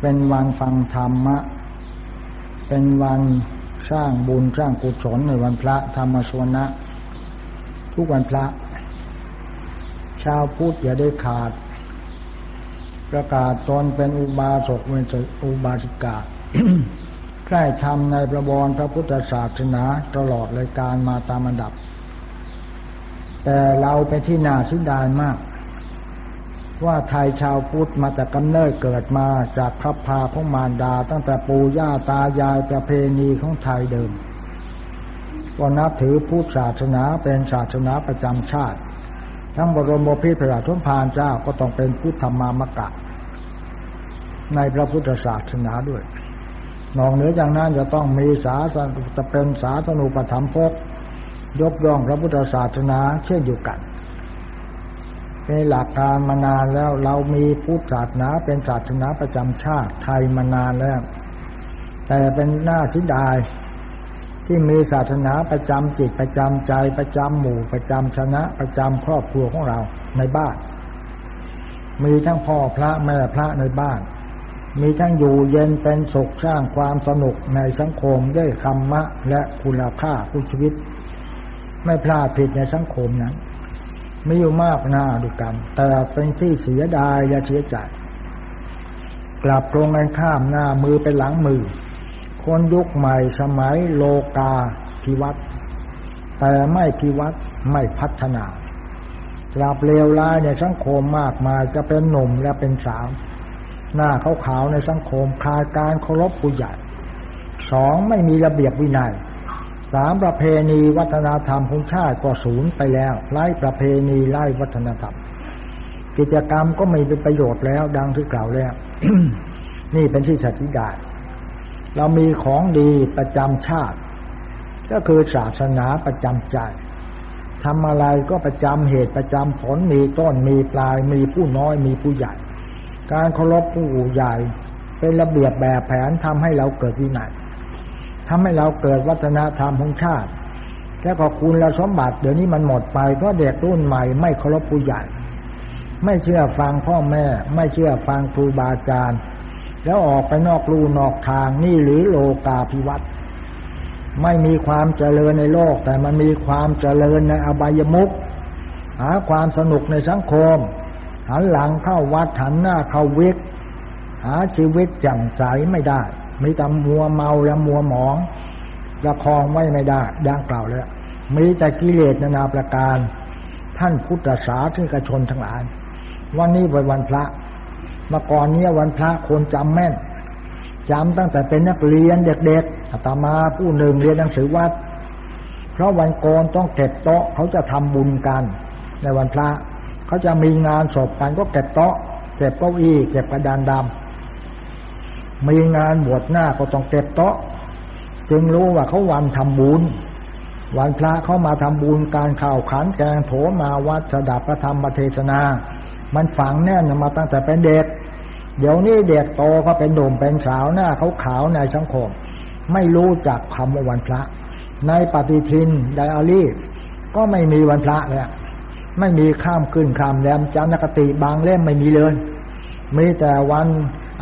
เป็นวันฟังธรรมะ เป็นวันสร้างบุญสร้างกุศลในวันพระธรรมสวนะ ทุกวันพระ ชาวพุทธอย่าได้ขาด ประกาศตนเป็นอุบาสกเป็นอุบาสิกาใคร่ทำในประบรพระพุทธศาสนาตลอดรายการมาตามอันดับ แต่เราไปที่นาสิดายมาก ว่าไทยชาวพุทธมาจากกำเนิดเกิดมาจากพระพาของมารดา ตั้งแต่ปู่ย่าตายายประเพณีของไทยเดิมก็นับถือพุทธศาสนาเป็นศาสนาประจำชาติ ทั้งบรมพิพระราชพานเจ้าก็ต้องเป็นพุทธมามกะ ในพระพุทธศาสนาด้วยนอกเหนือจากนั้นจะต้องมีสาสจะเป็นสาสนุปธรรมพกยกย่องพระพุทธศาสนาเช่นเดียวกัน เป็นหลักการมานานแล้วเรามีพุทธศาสนาเป็นศาสนาประจำชาติไทยมานานแล้ว แต่เป็นหน้าสิดายที่มีศาสนาประจำจิตประจำใจประจำหมู่ประจำชนะประจำครอบครัวของเราในบ้าน มีทั้งพ่อพระแม่พระในบ้าน มีทั้งอยู่เย็นเป็นสุขสร้างความสนุกในสังคมด้วยคำมะและคุณค่าผู้ชีวิต ไม่พลาดผิดในสังคมนั้น ม่อยู่มากหน้าดูกันแต่เป็นที่เสียดายและเสียใจกลับตรงกันข้ามหน้ามือเป็นหลังมือ คนยุคใหม่สมัยโลกาพิวัตแต่ไม่พิวัตไม่พัฒนากลับเลวร้ายในสังคมมากมายจะเป็นหนุ่มและเป็นสาวหน้าขาวๆในสังคมขาดการเคารพผู้ใหญ่สองไม่มีระเบียบวินัย สามประเพณีวัฒนธรรมของชาติก็สูญไปแล้วไล่ประเพณีไล่วัฒนธรรม กิจกรรมก็ไม่เป็นประโยชน์แล้ว ดังที่กล่าวแล้วนี่เป็นที่สัจจิดาเรามีของดีประจำชาติ ก็คือศาสนาประจำใจทำอะไรก็ประจำเหตุประจำผลมีต้นมีปลาย มีผู้น้อยมีผู้ใหญ่ การเคารพผู้ใหญ่ เป็นระเบียบแบบแผนทำให้เราเกิดวินัย ทำให้เราเกิดวัฒนธรรมของชาติแค่ขอคุณและสมบัติเดี๋ยวนี้มันหมดไปเพราะเด็กรุ่นใหม่ไม่เคารพผู้ใหญ่ ไม่เชื่อฟังพ่อแม่ ไม่เชื่อฟังครูบาอาจารย์ แล้วออกไปนอกลู่นอกทางนี่หรือโลกาภิวัตน์ไม่มีความเจริญในโลก แต่มันมีความเจริญในอบายมุขหาความสนุกในสังคม หันหลังเข้าวัดหันหน้าเข้าวิกหาชีวิตแจ่มใสไม่ได้ มีแต่มัวเมาและมัวหมองประคองไว้ไม่ได้ดังกล่าวแล้วมีแต่กิเลสนานาประการ ท่านพุทธศาสนิกชนทั้งหลาย วันนี้เป็นวันพระมื่อก่อนนี้วันพระคนจำแม่นจำตั้งแต่เป็นนักเรียนเด็กๆอาตมาผู้หนึ่งเรียนหนังสือวัด เพราะวันโกนต้องเก็บโต๊ะเขาจะทำบุญกัน ในวันพระ เขาจะมีงานศพกันก็เก็บโต๊ะเก็บเก้าอี้เก็บกระดานดำ มีงานบวชหน้าก็ต้องเก็บโต๊ะ จึงรู้ว่าเขาวันทำบุญ วันพระเขามาทำบุญการข่าวขันแกงโถมาวัดสดับพระธรรมเทศนา มันฝังแน่นมาตั้งแต่เป็นเด็ก เดี๋ยวนี้เด็กโตก็เป็นหนุ่มเป็นสาวหน้าเขาขาวในสังคม ไม่รู้จักคำว่าวันพระ ในปฏิทินไดอารี่ก็ไม่มีวันพระเลยไม่มีข้ามขึ้นข้ามแรมจันทกติบางเล่มไม่มีเลยมีแต่วัน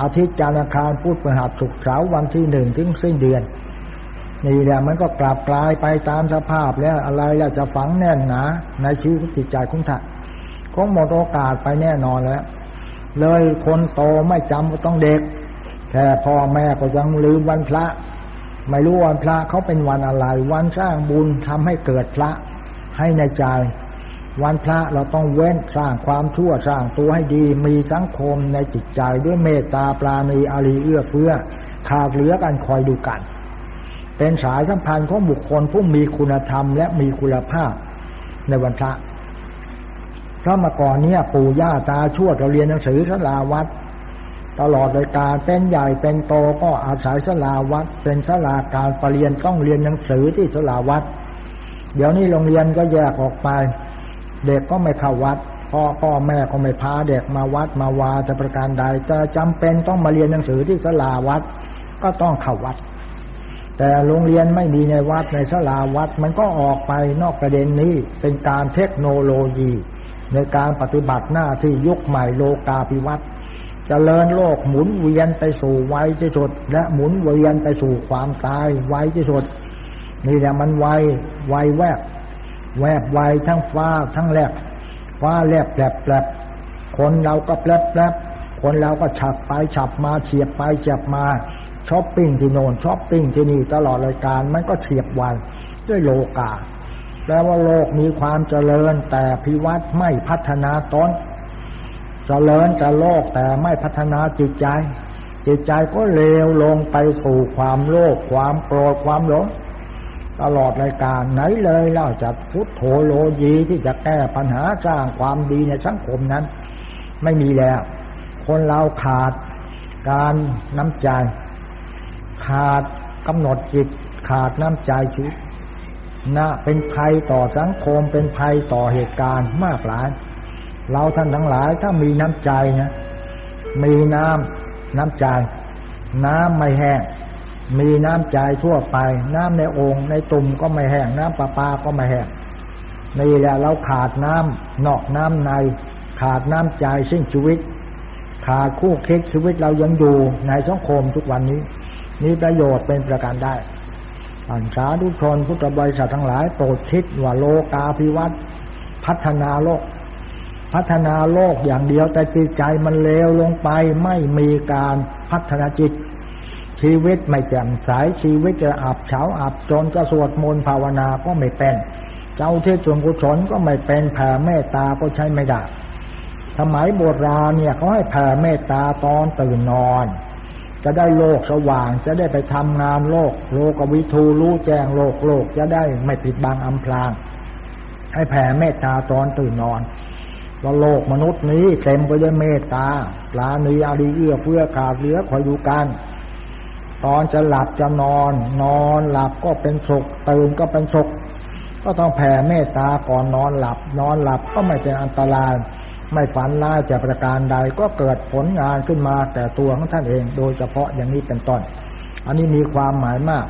อาทิตย์จันทร์อังคารพุธพฤหัสศุกร์เสาร์วันที่หนึ่งถึงสิ้นเดือน นี่แหละมันก็กลับกลายไปตามสภาพแล้วอะไรแล้วจะฝังแน่นหนาในชีวิตจิตใจของท่านคงหมดโอกาสไปแน่นอนแล้ว เลยคนโตไม่จำก็ต้องเด็กแค่พ่อแม่ก็ยังลืมวันพระ ไม่รู้วันพระเขาเป็นวันอะไร วันสร้างบุญทำให้เกิดพระให้ในใจ วันพระเราต้องเว้นสร้างความชั่วสร้างตัวให้ดีมีสังคมในจิตใจด้วยเมตตาปราณีอารีเอื้อเฟื้อขาดเหลือกันคอยดูกัน เป็นสายสัมพันธ์ของบุคคลผู้มีคุณธรรมและมีคุณภาพในวันพระเพราะมาก่อนเนี้ยปู่ย่าตาชั่วเราเรียนหนังสือสลาวัดตลอดเลยการเป็นใหญ่เป็นโตก็อาศัยสลาวัดเป็นสลาการปรริญญาต้องเรียนหนังสือที่สลาวัดเดี๋ยวนี้โรงเรียนก็แยกออกไป เด็กก็ไม่เข้าวัดพ่อพ่อแม่ก็ไม่พาเด็กมาวัดมาวาจะประการใดจะจำเป็นต้องมาเรียนหนังสือที่สลาวัด ก็ต้องเข้าวัด แต่โรงเรียนไม่มีในวัดในสลาวัด มันก็ออกไปนอกประเด็นนี้เป็นการเทคโนโลยี ในการปฏิบัติหน้าที่ยุคใหม่โลกาภิวัตน์เจริญโลกหมุนเวียนไปสู่ไวที่สุด และหมุนเวียนไปสู่ความตายไวที่สุดนี่แหละมันไวไวแวบ แวบไวทั้งฟ้าทั้งแลบ ฟ้าแลบแลบแลบคนเราก็แลบแลบคนเราก็ฉับไปฉับมาเฉียบไปเฉียบมาช้อปปิ้งที่โน่นช้อปปิ้งที่นี่ตลอดรายการมันก็เฉียบไวด้วยโลกาแปลว่าโลกมีความเจริญแต่พิวัตไม่พัฒนาตนเจริญแต่โลกแต่ไม่พัฒนาจิตใจ จิตใจก็เลวลงไปสู่ความโลภความโกรธความหลง ตลอดรายการไหนเลยเล่าจากพุทโธโลยีที่จะแก้ปัญหาสร้างความดีในสังคมนั้น ไม่มีแล้ว คนเราขาดการน้ำใจ ขาดกำหนดจิต ขาดน้ำใจชีวิตนะเป็นภัยต่อสังคมเป็นภัยต่อเหตุการณ์มากหลาย เราท่านทั้งหลายถ้ามีน้ำใจนะมีน้ำน้ำใจ น้ำไม่แห้ง มีน้ำใจทั่วไป น้ำในองค์ในตุ่มก็ไม่แห้งน้ำประปาก็ไม่แห้งนี่แหละเราขาดน้ำนอกน้ำใน ขาดน้ำใจซึ่งชีวิต ขาดคู่คิดชีวิตเรายังอยู่ในสังคมทุกวันนี้มีประโยชน์เป็นประการได้อันสาธุชนพุทธบริษัททั้งหลายโปรดคิดว่าโลกาภิวัตน์พัฒนาโลก พัฒนาโลกอย่างเดียวแต่จิตใจมันเลวลงไปไม่มีการพัฒนาจิต ชีวิตไม่แจ่มใสชีวิตจะอับเฉาอับจนจะสวดมนต์ภาวนาก็ไม่เป็น เจ้าที่จงกุศลก็ไม่เป็นแผ่เมตตาก็ใช้ไม่ได้สมัยโบราณเนี่ยเขาให้แผ่เมตตาตอนตื่นนอน จะได้โลกสว่างจะได้ไปทำงานโลก โลกวิทูรู้แจ้งโลกโลกจะได้ไม่ปิดบังอำพราง ให้แผ่เมตตาตอนตื่นนอนว่าโลกมนุษย์นี้เต็มไปด้วยเมตตาปลาเนีอารีเอื้อเฟื้อขาดเหลือคอยดูกัน ตอนจะหลับจะนอน นอนหลับก็เป็นสุขตื่นก็เป็นสุขก็ต้องแผ่เมตตาก่อนนอนหลับ นอนหลับก็ไม่เป็นอันตราย ไม่ฝันร้ายจากประการใดก็เกิดผลงานขึ้นมาแต่ตัวของท่านเอง โดยเฉพาะอย่างนี้เป็นต้น อันนี้มีความหมายมาก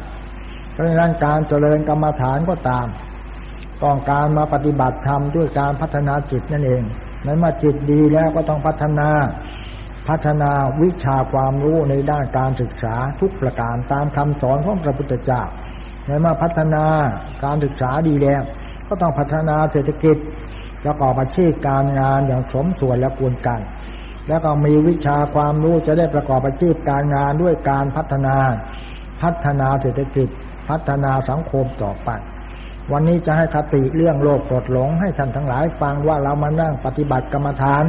เพราะฉะนั้นการเจริญกรรมฐานก็ตาม ต้องการมาปฏิบัติธรรมด้วยการพัฒนาจิตนั่นเองในเมื่อจิตดีแล้วก็ต้องพัฒนา พัฒนาวิชาความรู้ในด้านการศึกษาทุกประการตามคำสอนของพระพุทธเจ้าในมื่อพัฒนาการศึกษาดีแล้วก็ต้องพัฒนาเศรษฐกิจประกอบอาชีพการงานอย่างสมส่วนและควรกัน แล้วก็มีวิชาความรู้จะได้ประกอบอาชีพการงานด้วยการพัฒนา พัฒนาเศรษฐกิจ พัฒนาสังคมต่อไปวันนี้จะให้คติเรื่องโลกกดหลงให้ท่านทั้งหลายฟังว่าเรามานั่งปฏิบัติกรรมฐาน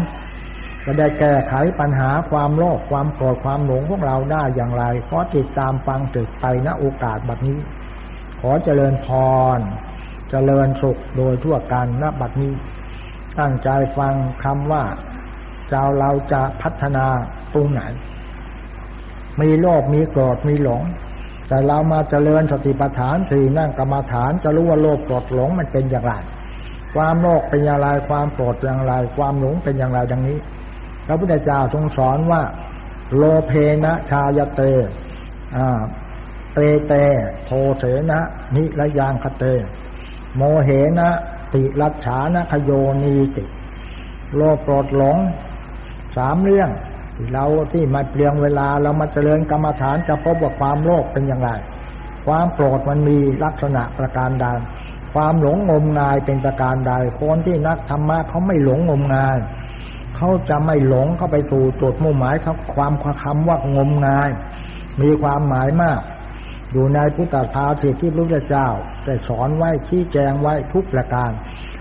จะได้แก้ไขปัญหาความโลภความโกรธความหลงพวกเราได้อย่างไร ขอติดตามฟังตึกไปณโอกาสแบบนี้ ขอเจริญพร เจริญสุขโดยทั่วกันณบัดนี้ ตั้งใจฟังคำว่าเจ้าเราจะพัฒนาตรงไหน มีโลภมีโกรธมีหลง แต่เรามาเจริญสติปัฏฐานสี่นั่งกรรมาฐานจะรู้ว่าโลภโกรธหลงมันเป็นอย่างไร ความโลภเป็นอย่างไรความโกรธอย่างไร ความหลงเป็นอย่างไรดังนี้ ระพุทธเจ้าทรงสอนว่า โลเพนะชายเตเตเตโทเสนะนิระยางคเต โมเหนะติรัชานะคโยนีติ โลโกรธหลงสามเรื่องเราที่มาเปลี่ยนเวลาเรามาเจริญกรรมฐานจะพบว่าความโลภเป็นอย่างไร ความโกรธมันมีลักษณะประการใดความหลงงมงายเป็นประการใดคนที่นักธรรมะเขาไม่หลงงมงาย เขาจะไม่หลงเข้าไปสู่จุดมุ่งหมายเขาความคำว่างมงาย มีความหมายมาก อยู่ในพุทธภาษิที่พระพุทธเจ้าได้สอนไว้ชี้แจงไว้ทุกประการ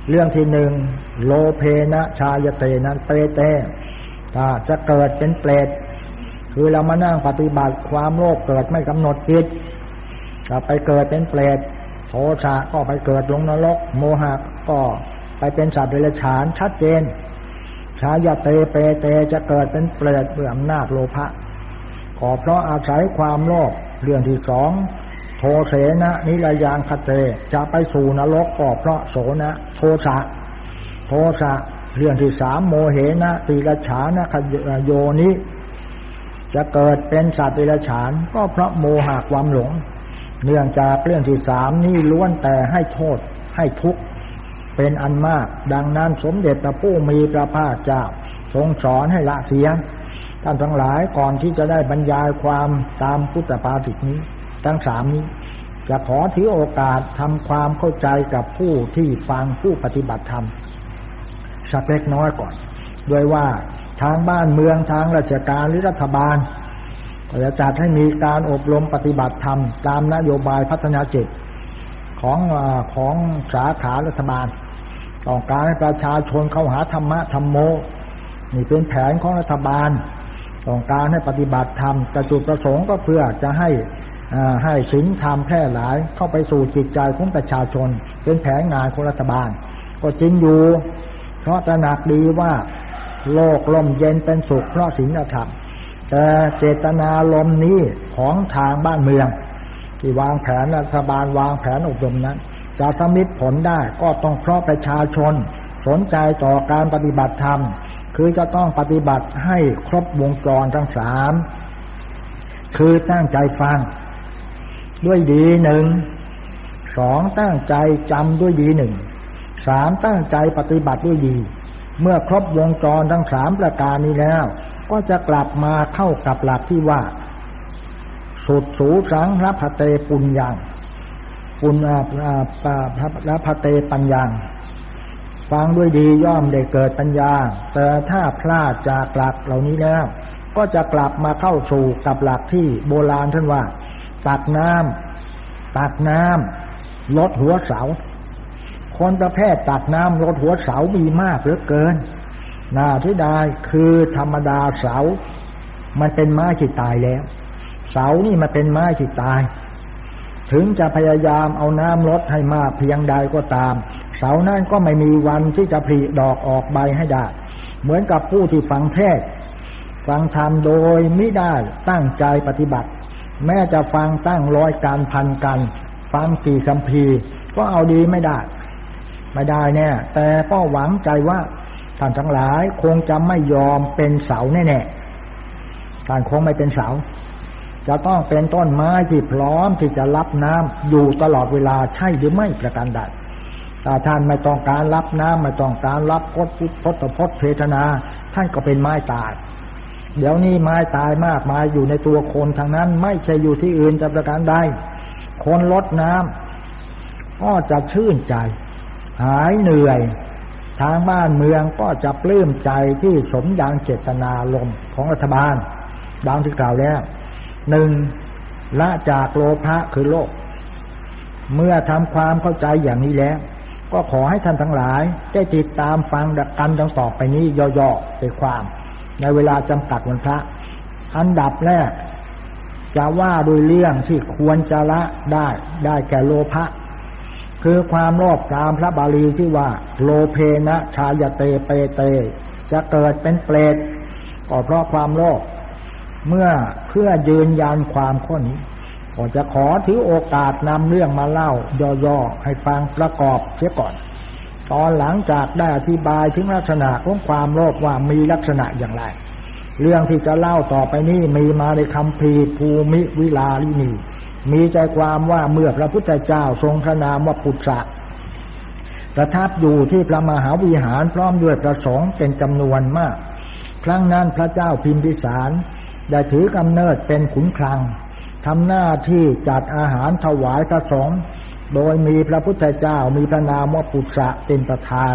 เรื่องที่หนึ่งโลเพนะชายเตนั้นเปเตถ้าจะเกิดเป็นเปรตคือเรามานั่งปฏิบัติความโลภเกิดไม่กำหนดจิตถ้าไปเกิดเป็นเปรตโทสะก็ไปเกิดลงนรก โมหะก็ไปเป็นสัตว์เดรัจฉานชัดเจน ชายาเตเปเตจะเกิดเป็นเปรตเบื่ออำนาจโลภะก็เพราะอาศัยความโลภเรื่องที่สองโทเสนะนิรยางคเตจะไปสู่นรกก็เพราะโสนะโทสะโทสะเรื่องที่สามโมเหนะตีรฉานะขโยนิจะเกิดเป็นสัตว์ตีรฉานก็เพราะโมหะความหลง เนื่องจากเรื่องที่สามนี่ล้วนแต่ให้โทษให้ทุกข์ เป็นอันมาก ดังนั้นสมเด็จพระผู้มีพระภาคเจ้าทรงสอนให้ละเสีย ท่านทั้งหลายก่อนที่จะได้บรรยายความตามพุทธปาติกนี้ ทั้งสามนี้ จะขอถือโอกาสทำความเข้าใจกับผู้ที่ฟังผู้ปฏิบัติธรรมสักเล็กน้อยก่อนโดยว่าทางบ้านเมืองทางราชการหรือรัฐบาลก็จะจัดให้มีการอบรมปฏิบัติธรรม ตามนโยบายพัฒนาจิตของของสาขารัฐบาล ต้องการให้ประชาชนเข้าหาธรรมะธรรมโม นี่เป็นแผนของรัฐบาล ต้องการให้ปฏิบัติธรรมแต่จุดประสงค์ก็เพื่อจะให้ให้ศีลธรรมแพร่หลายเข้าไปสู่จิตใจของประชาชน เป็นแผนงานของรัฐบาล ก็จริงอยู่ เพราะตระหนักดีว่าโลกลมเย็นเป็นสุขเพราะศีลธรรมแต่เจตนาลมนี้ของทางบ้านเมือง ที่วางแผนรัฐบาลวางแผนอบรมนั้น จะสมิทผลได้ก็ต้องเพราะประชาชน สนใจต่อการปฏิบัติธรรม คือจะต้องปฏิบัติให้ครบวงจรทั้งสามคือตั้งใจฟัง ด้วยดีหนึ่งสองตั้งใจจำด้วยดีหนึ่งสามตั้งใจปฏิบัติด้วยดี เมื่อครบวงจรทั้งสามประการนี้แล้ว ก็จะกลับมาเข้ากับหลักที่ว่า สุดสูสังรับพเตปุญญัง ปุญรับพเตปัญญังฟังด้วยดีย่อมได้เกิดปัญญา แต่ถ้าพลาดจากหลักเหล่านี้แล้ว ก็จะกลับมาเข้าสู่กับหลักที่โบราณท่านว่า ตักน้ำตักน้ำลดหัวเสา คนประเภทตักน้ำรถหัวเสามีมากเหลือเกินนาที่ได้คือธรรมดาเสา มันเป็นไม้ที่ตายแล้ว เสานี่มันเป็นไม้ที่ตาย ถึงจะพยายามเอาน้ำลดให้มากเพียงใดก็ตาม เสานั่นก็ไม่มีวันที่จะผลิดอกออกใบให้ได้ เหมือนกับผู้ที่ฟังเทศ ฟังธรรมโดยไม่ได้ตั้งใจปฏิบัติ แม้จะฟังตั้งร้อยการพันกัน ฟังกี่คำพีก็เอาดีไม่ได้ ไม่ได้แน่แต่ก็หวังใจว่าท่านทั้งหลายคงจะไม่ยอมเป็นเสาแน่ๆท่านคงไม่เป็นเสา จะต้องเป็นต้นไม้ที่พร้อมที่จะรับน้ำอยู่ตลอดเวลาใช่หรือไม่ประการใดถ้าท่านไม่ต้องการรับน้ำไม่ต้องการรับพดพุทธพจน์พจน์เทนา ท่านก็เป็นไม้ตาย เดี๋ยวนี้ไม้ตายมากมายอยู่ในตัวคนทางนั้น ไม่ใช่อยู่ที่อื่นจะประการใดคนลดน้ำก็จะชื่นใจ หายเหนื่อย ทางบ้านเมืองก็จะปลื้มใจที่สมดังเจตนาลมของรัฐบาลดังที่กล่าวแล้ว หนึ่งละจากโลภะคือโลก เมื่อทำความเข้าใจอย่างนี้แล้ว ก็ขอให้ท่านทั้งหลาย ได้ติดตามฟังดักกันดังต่อไปนี้ย่อๆใจความ ในเวลาจำกัดวันพระ อันดับแรกจะว่าโดยเรื่องที่ควรจะละได้ได้แก่โลภะคือความโลภตามพระบาลีที่ว่า โลเพนะชายเตเปเต จะเกิดเป็นเปรตก็เพราะความโลภ เมื่อเพื่อยืนยันความข้อนี้ก็จะขอถือโอกาสนำเรื่องมาเล่า ย่อๆให้ฟังประกอบเสียก่อน ตอนหลังจากได้อธิบายถึงลักษณะของความโลภว่ามีลักษณะอย่างไร เรื่องที่จะเล่าต่อไปนี้มีมาในคำพีภูมิวิลาลินีมีใจความว่าเมื่อพระพุทธเจ้าทรงพระนามว่าปุตสะประทับอยู่ที่พระมหาวิหารพร้อมด้วยประสงค์เป็นจำนวนมาก ครั้งนั้นพระเจ้าพิมพิสาร ได้ถือกำเนิดเป็นขุนคลังทำหน้าที่จัดอาหารถวายพระสงฆ์โดยมีพระพุทธเจ้ามีพระนามว่าปุตสะเป็นประธาน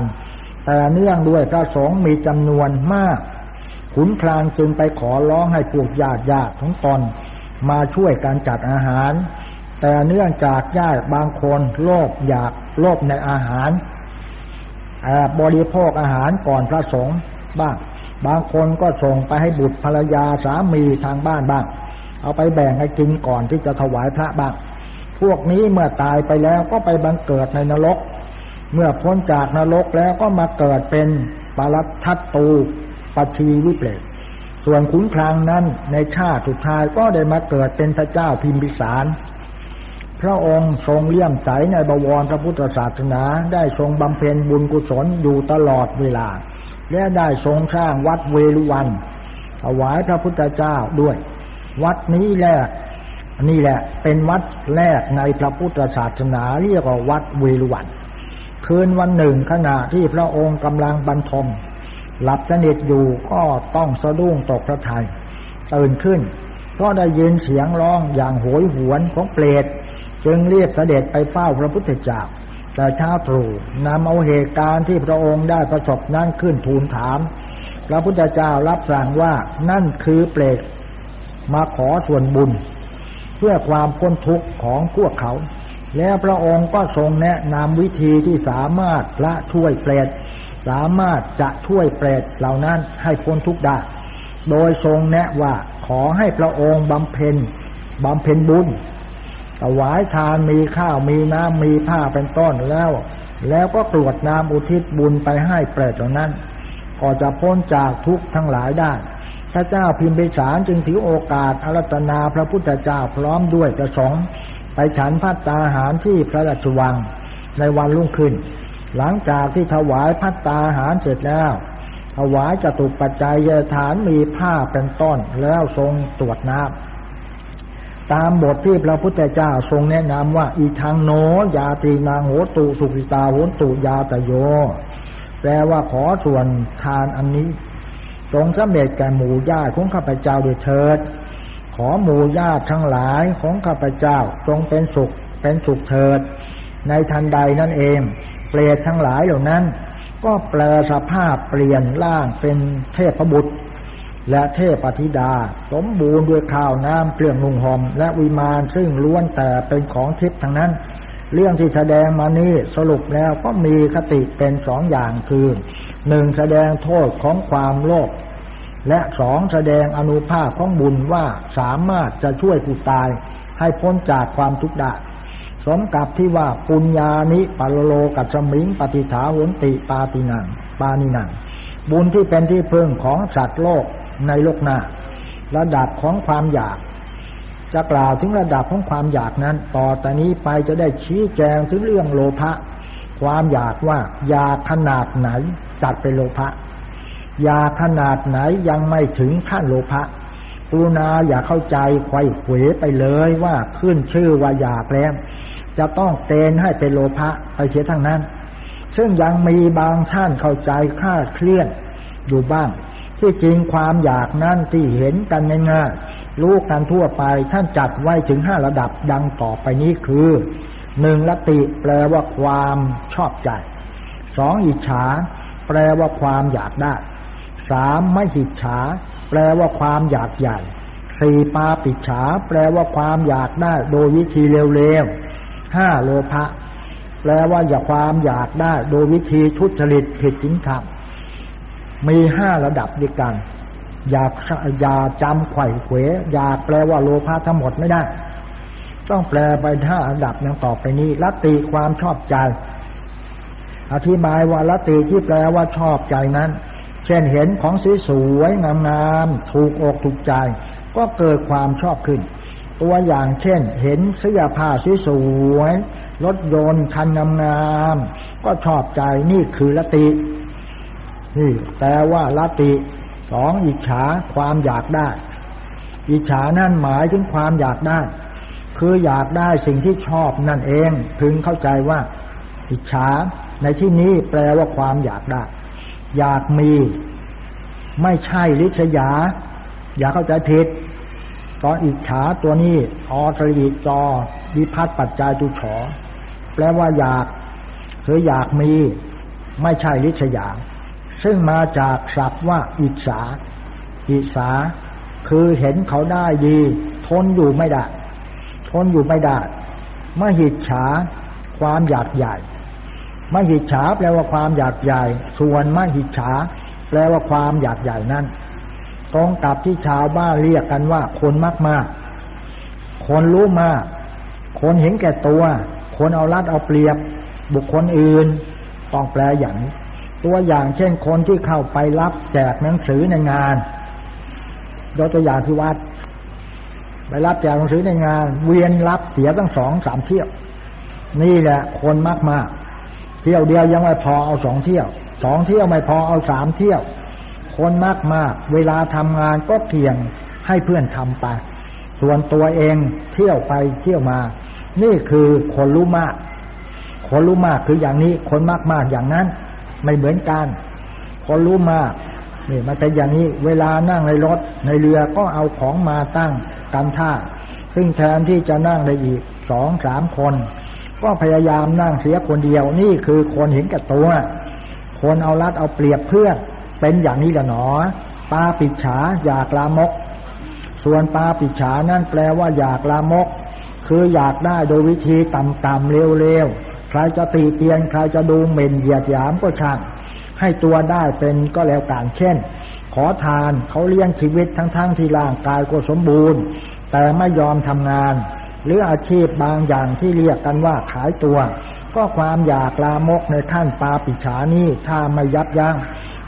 แต่เนื่องด้วยพระสงฆ์มีจำนวนมาก ขุนคลังจึงไปขอร้องให้พวกญาติญาติของตนมาช่วยการจัดอาหาร แต่เนื่องจากญาติบางคนโลภอยากโลภในอาหารบริโภคอาหารก่อนพระสงฆ์บ้าง บางคนก็ส่งไปให้บุตรภรรยาสามีทางบ้านบ้าง เอาไปแบ่งให้กินก่อนที่จะถวายพระบ้าง พวกนี้เมื่อตายไปแล้วก็ไปบังเกิดในนรก เมื่อพ้นจากนรกแล้วก็มาเกิดเป็นปรัตทัตตูปชีวิเปรตส่วนขุนคลังนั้นในชาติสุดท้ายก็ได้มาเกิดเป็นพระเจ้าพิมพิสารพระองค์ทรงเลี่ยมใสในบวรพระพุทธศาสนาได้ทรงบำเพ็ญบุญกุศลอยู่ตลอดเวลา และได้ทรงสร้างวัดเวรุวัน ถวายพระพุทธเจ้าด้วย วัดนี้แหละนี่แหละเป็นวัดแรกในพระพุทธศาสนาเรียกว่าวัดเวรุวัน คืนวันหนึ่งขณะที่พระองค์กำลังบรรทม หลับสนิทอยู่ก็ต้องสะดุ้งตกพระทยัยตื่นขึ้นเพราะได้ยินเสียงร้องอย่างโหยหวนของเปรตจึงเรียกเสด็จไปเฝ้าพระพุทธเจ้า แต่ช้าตรู่นำเอาเหตุการณ์ที่พระองค์ได้ประสบนั้นขึ้นทูลถาม พระพุทธเจ้ารับสั่งว่านั่นคือเปรตมาขอส่วนบุญ เพื่อความพ้นทุกข์ของพวกเขา แล้วพระองค์ก็ทรงแนะนำวิธีที่สามารถละช่วยเปรตสามารถจะช่วยเปรตเหล่านั้นให้พ้นทุกข์ได้ โดยทรงแนะว่าขอให้พระองค์บำเพ็ญบำเพ็ญบุญ ถวายทานมีข้าวมีน้ำมีผ้าเป็นต้นแล้ว แล้วก็กรวดน้ำอุทิศบุญไปให้เปรตเหล่านั้น ก็จะพ้นจากทุกข์ทั้งหลายได้พระเจ้าพิมพิสารจึงถือโอกาสอารัตนาพระพุทธเจ้าพร้อมด้วยกระสงไปฉันพัตตาหารที่พระราชวังในวันรุ่งขึ้น หลังจากที่ถวายพัตตาหารเสร็จแล้ว ถวายจตุปัจจัยเยฐานมีผ้าเป็นต้นแล้วทรงตรวจน้ำ ตามบทที่พระพุทธเจ้าทรงแนะนำว่า อีทางโนยาตีนางโหตุสุขิตาโหตุยาตโย แปลว่าขอส่วนทานอันนี้จงสำเร็จแก่หมู่ญาติของข้าพเจ้าด้วยเถิด ขอหมู่ญาติทั้งหลายของข้าพเจ้าจงเป็นสุขเป็นสุขเถิด ในทันใดนั่นเอง เปรตทั้งหลายเหล่านั้น ก็แปลสภาพเปลี่ยนร่างเป็นเทพบุตร และเทพธิดา สมบูรณ์ด้วยข้าวน้ำเครื่องนุ่งห่มและวิมานซึ่งล้วนแต่เป็นของทิพย์ทั้งนั้น เรื่องที่แสดงมานี้สรุปแล้วก็มีคติเป็นสองอย่างคือหนึ่งแสดงโทษของความโลภและสองแสดงอนุภาพของบุญว่าสามารถจะช่วยผู้ตายให้พ้นจากความทุกข์ได้สมกับที่ว่าปุญญานิปัลโลกัสมิงปฏิฐาหุนติปาตินังปานินังบุญที่เป็นที่พึ่งของสัตว์โลก ในโลกหน้าระดับของความอยาก จะกล่าวถึงระดับของความอยากนั้น ต่อแต่นี้ไปจะได้ชี้แจงถึงเรื่องโลภะความอยากว่าอยากขนาดไหนจัดเป็นโลภะอยากขนาดไหนยังไม่ถึงขั้นโลภะกรุณาอย่าเข้าใจไขว้เขวไปเลยว่าขึ้นชื่อว่าอยากแล้วจะต้องเตนให้เป็นโลภะไปเสียทั้งนั้น ซึ่งยังมีบางท่านเข้าใจคาดเคลื่อนอยู่บ้าง ที่จริงความอยากนั้นที่เห็นกันง่ายๆรู้กันทั่วไปท่านจัดไว้ถึงห้าระดับดังต่อไปนี้คือหนึ่งลติแปลว่าความชอบใจสองอิจฉา แปลว่าความอยากได้สามไม่หิจฉา แปลว่าความอยากใหญ่สี่ปาปิจฉา แปลว่าความอยากได้ โดยวิธีเร็วๆห้าโลภะแปลว่าอย่าความอยากได้ โดยวิธีทุจริตผิดจริงธรรม มีห้าระดับด้วยกัน อย่าอย่าจำไข่เขวอย่าแปลว่าโลภะทั้งหมดไม่ได้ ต้องแปลไปห้าระดับอย่างต่อไปนี้ละติความชอบใจ อธิบายว่าละติที่แปลว่าชอบใจนั้น เช่นเห็นของสสวยงามๆถูกอกถูกใจ ก็เกิดความชอบขึ้น ตัวอย่างเช่น เห็นเสื้อผ้าสวยรถยนต์คันงามๆก็ชอบใจนี่คือละติ นี่แต่ว่าละติสองอิจฉาความอยากได้ อิจฉานั่นหมายถึงความอยากได้ คืออยากได้สิ่งที่ชอบนั่นเองพึงเข้าใจว่า อิจฉาในที่นี้แปลว่าความอยากได้ อยากมี ไม่ใช่ลิษยา อย่าเข้าใจผิดตอนอิจฉาตัวนี้อตรีจอวิพัฒปัจจัยตุฉอแปลว่าอยากคืออยากมี ไม่ใช่ลิษยา ซึ่งมาจากศัพท์ว่าอิจฉาอิจฉาคือเห็นเขาได้ดี ทนอยู่ไม่ได้ ทนอยู่ไม่ได้ไม่หิจฉาความอยากใหญ่มหิจฉาแปลว่าความอยากใหญ่ ส่วนมหิจฉาแปลว่าความอยากใหญ่นั้นตรงกับที่ชาวบ้านเรียกกันว่า คนมากมากคนรู้มาก คนเห็นแก่ตัว คนเอารัดเอาเปรียบ บุคคลอื่น ต้องแปลอย่างนี้ ตัวอย่างเช่นคนที่เข้าไปรับแจกหนังสือในงานยกตัวอย่างที่วัด ไปรับแจกหนังสือในงาน เวียนรับเสียตั้งสองสามเที่ยว นี่แหละ คนมากมากเที่ยวเดียวยังไม่พอเอาสองเที่ยวสองเที่ยวไม่พอเอาสามเที่ยว คนมากมากเวลาทำงานก็เพียงให้เพื่อนทำไป ส่วนตัวเองเที่ยวไปเที่ยวมา นี่คือคนรู้มาก คนรู้มากคืออย่างนี้ คนมากมากอย่างนั้น ไม่เหมือนกัน คนรู้มากนี่มันเป็นอย่างนี้เวลานั่งในรถในเรือก็เอาของมาตั้งกันท่า ซึ่งแทนที่จะนั่งได้อีกสองสามคน ก็พยายามนั่งเสียคนเดียวนี่คือคนเห็นแกับตัว คนเอารัดเอาเปรียบเพื่อนเป็นอย่างนี้ละหนอปาปิดฉาอยากลามก ส่วนปาปิดฉานั่นแปลว่าอยากลามก คืออยากได้โดยวิธีต่ำๆเร็วๆ ใครจะตีเตียนใครจะดูเหม็นเหยียดหยามก็ช่าง ให้ตัวได้เป็นก็แล้วกันเช่น ขอทานเขาเลี้ยงชีวิตทั้งๆทที่ร่างกายก็สมบูรณ์ แต่ไม่ยอมทำงาน หรืออาชีพบางอย่างที่เรียกกันว่าขายตัว ก็ความอยากลามกในขั้นปาปิฉานี้ถ้าไม่ยับยัง้ง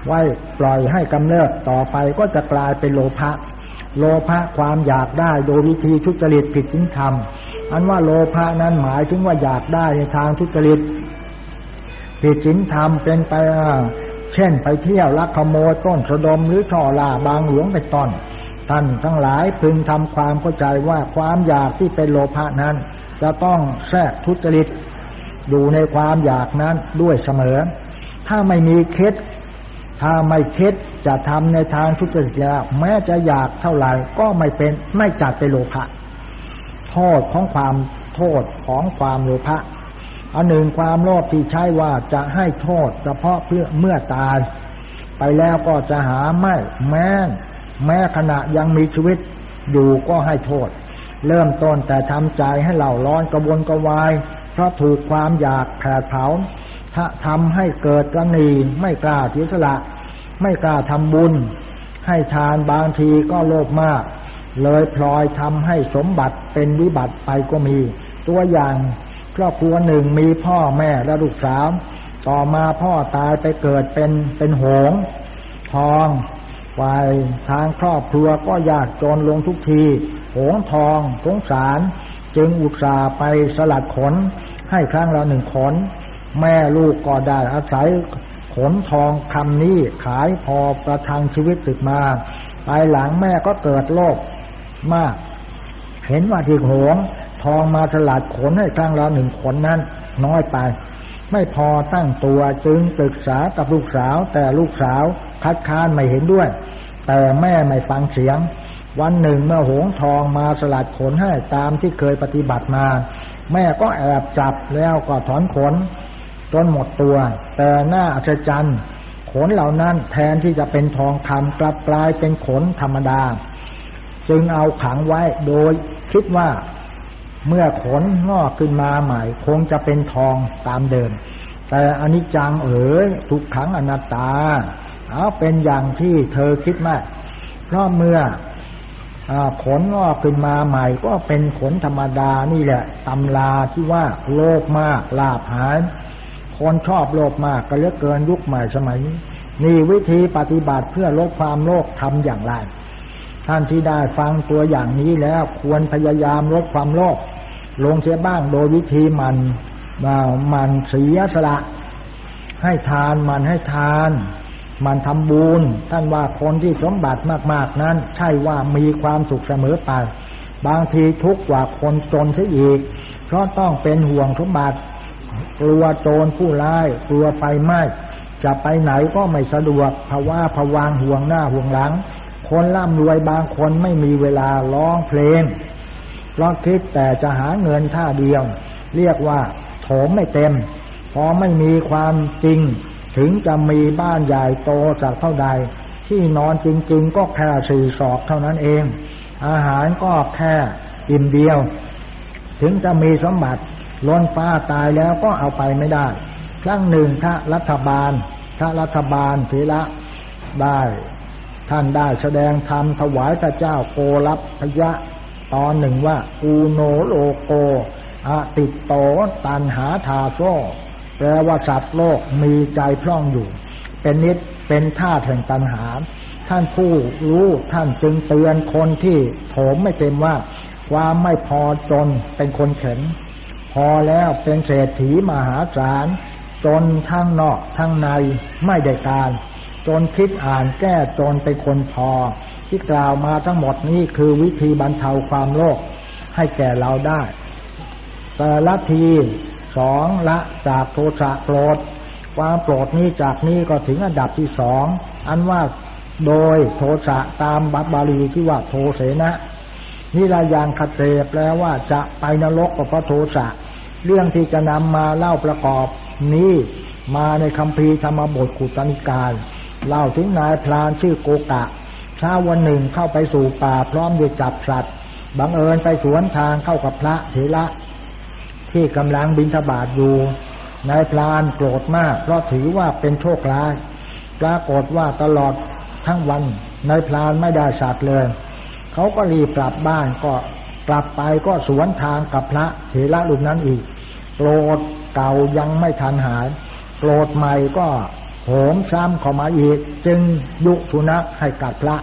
ไว้ปล่อยให้กำเนิดต่อไปก็จะกลายเป็นโลภะโลภะความอยากได้โดยวิธีทุจริตผิดศีลธรรม อันว่าโลภะนั้นหมายถึงว่าอยากได้ในทางทุจริตผิดศีลธรรมเป็นไปเช่นไปเที่ยวลักขโมยต้นสะดมหรือช่อลาบางหลวงเป็นต้นท่านทั้งหลายพึงทำความเข้าใจว่าความอยากที่เป็นโลภะนั้น จะต้องแทรกทุจริตอยู่ในความอยากนั้นด้วยเสมอ ถ้าไม่มีเคสถ้าไม่เคิดจะทำในทางทุจริตแล้ว แม้จะอยากเท่าไหร่ก็ไม่เป็นไม่จัดเป็นโลภะ โทษของความโทษของความโลภะอันหนึ่งความโลภที่ใช้ว่าจะให้โทษเฉพาะเพื่อเมื่อตาย ไปแล้วก็จะหาไม่แม้แม้ขณะยังมีชีวิตอยู่ก็ให้โทษ เริ่มต้นแต่ทำใจให้เหล่าร้อนกระวนกระวาย เพราะถูกความอยากแผดเผาถ้าทำให้เกิดกรณีไม่กล้าเสียสละ ไม่กล้าทำบุญ ให้ทานบางทีก็โลภมาก เลยพลอยทำให้สมบัติเป็นวิบัติไปก็มี ตัวอย่างครอบครัวหนึ่งมีพ่อแม่และลูกสาว ต่อมาพ่อตายไปเกิดเป็นเป็นหงทองฝ่ายทางครอบครัวก็ยากจนลงทุกที หงทองสงสาร จึงอุตส่าห์ไปสลัดขน ให้ครั้งละหนึ่งขน แม่ลูกก็ได้อาศัยขนทองคำนี้ขายพอประทังชีวิตสึกมาภายหลังแม่ก็เกิดโลภ มาก เห็นว่าที่หวงทองมาสลัดขนให้ครั้งละหนึ่งขนนั้น น้อยไป ไม่พอตั้งตัวจึงปรึกษากับลูกสาว แต่ลูกสาวคัดค้านไม่เห็นด้วย แต่แม่ไม่ฟังเสียง วันหนึ่งเมื่อหงทองมาสลัดขนให้ตามที่เคยปฏิบัติมา แม่ก็แอบจับแล้วก็ถอนขนจนหมดตัว แต่หน้าอัศจรรย์ขนเหล่านั้นแทนที่จะเป็นทองคำกลับกลายเป็นขนธรรมดา จึงเอาขังไว้โดยคิดว่าเมื่อขนงอกขึ้นมาใหม่ คงจะเป็นทองตามเดิม แต่อนิจจังเอ๋ยทุกขังอนัตตา เอาเป็นอย่างที่เธอคิดมากเพราะเมื่ออขนงอกขึ้นมาใหม่ ก็เป็นขนธรรมดานี่แหละตำลาที่ว่าโลภมากลาภหาย คนชอบโลภมากก็เลือกเกินยุคใหม่สมัยนี้นี่วิธีปฏิบัติเพื่อลดความโลภทำอย่างไร ท่านที่ได้ฟังตัวอย่างนี้แล้วควรพยายามลดความโลภลงเสียบ้างโดยวิธีมันมันเสียสละ ให้ทานมันให้ทาน มันทำบุญท่านว่าคนที่สมบัติมาก ๆ นั้น ใช่ว่ามีความสุขเสมอไปบางทีทุกกว่าคนจนเสียอีก เพราะต้องเป็นห่วงสมบัติ กลัวโจรผู้ร้ายกลัวไฟไหม้จะไปไหนก็ไม่สะดวกภาวะผวางห่วงหน้าห่วงหลัง คนร่ำรวยบางคนไม่มีเวลาร้องเพลงเพราะคิดแต่จะหาเงินท่าเดียว เรียกว่าโถมไม่เต็ม พอไม่มีความจริง ถึงจะมีบ้านใหญ่โตจากเท่าใด ที่นอนจริงๆ ก็แค่สี่ศอกเท่านั้นเอง อาหารก็แค่อิ่มเดียว ถึงจะมีสมบัติล้นฟ้าตายแล้วก็เอาไปไม่ได้ ครั้งหนึ่งถ้ารัฐบาลถ้ารัฐบาลเทระได้ ท่านได้แสดงธรรมถวายพระเจ้าโกรับพยะ ตอนหนึ่งว่าอูโนโลโกอะติดโตตันหาทาโซแปลว่าสัตว์โลกมีใจพร่องอยู่ เป็นนิดเป็นท่าแห่งตันหา ท่านผู้รู้ท่านจึงเตือนคนที่โถมไม่เต็มว่า ความไม่พอจนเป็นคนเข็น พอแล้วเป็นเศรษฐีมหาศาลจนทั้งนอกทั้งในไม่ได้การ จนคิดอ่านแก้จนเป็นคนพอ ที่กล่าวมาทั้งหมดนี้คือวิธีบรรเทาความโลภให้แก่เราได้ แต่ละทีสองละจากโทสะโกรธความโกรธนี้จากนี้ก็ถึงอันดับที่สองอันว่าโดยโทสะตามบับาลีที่ว่าโทเสนะนี่ลายางคเตแปลว่าจะไปนรกกับพระโทสะเรื่องที่จะนำมาเล่าประกอบนี้มาในคำพีธรรมบทขุตนิกาย เล่าถึงนายพรานชื่อโกกะเช้าวันหนึ่งเข้าไปสู่ป่าพร้อมด้วยจับสัตว์บังเอิญไปสวนทางเข้ากับพระเถระที่กำลังบินทบาทอยู่นายพรานโกรธมาก เพราะถือว่าเป็นโชคร้าย ปรากฏว่าตลอดทั้งวันนายพรานไม่ได้สัตว์เลย เขาก็รีบกลับบ้านก็กลับไปก็สวนทางกับพระเถระรูปนั้นอีกโกรธเก่ายังไม่ทันหายโกรธใหม่ก็ โหมซ้ำเข้ามาอีก จึงยุสุนัขให้กัดพระ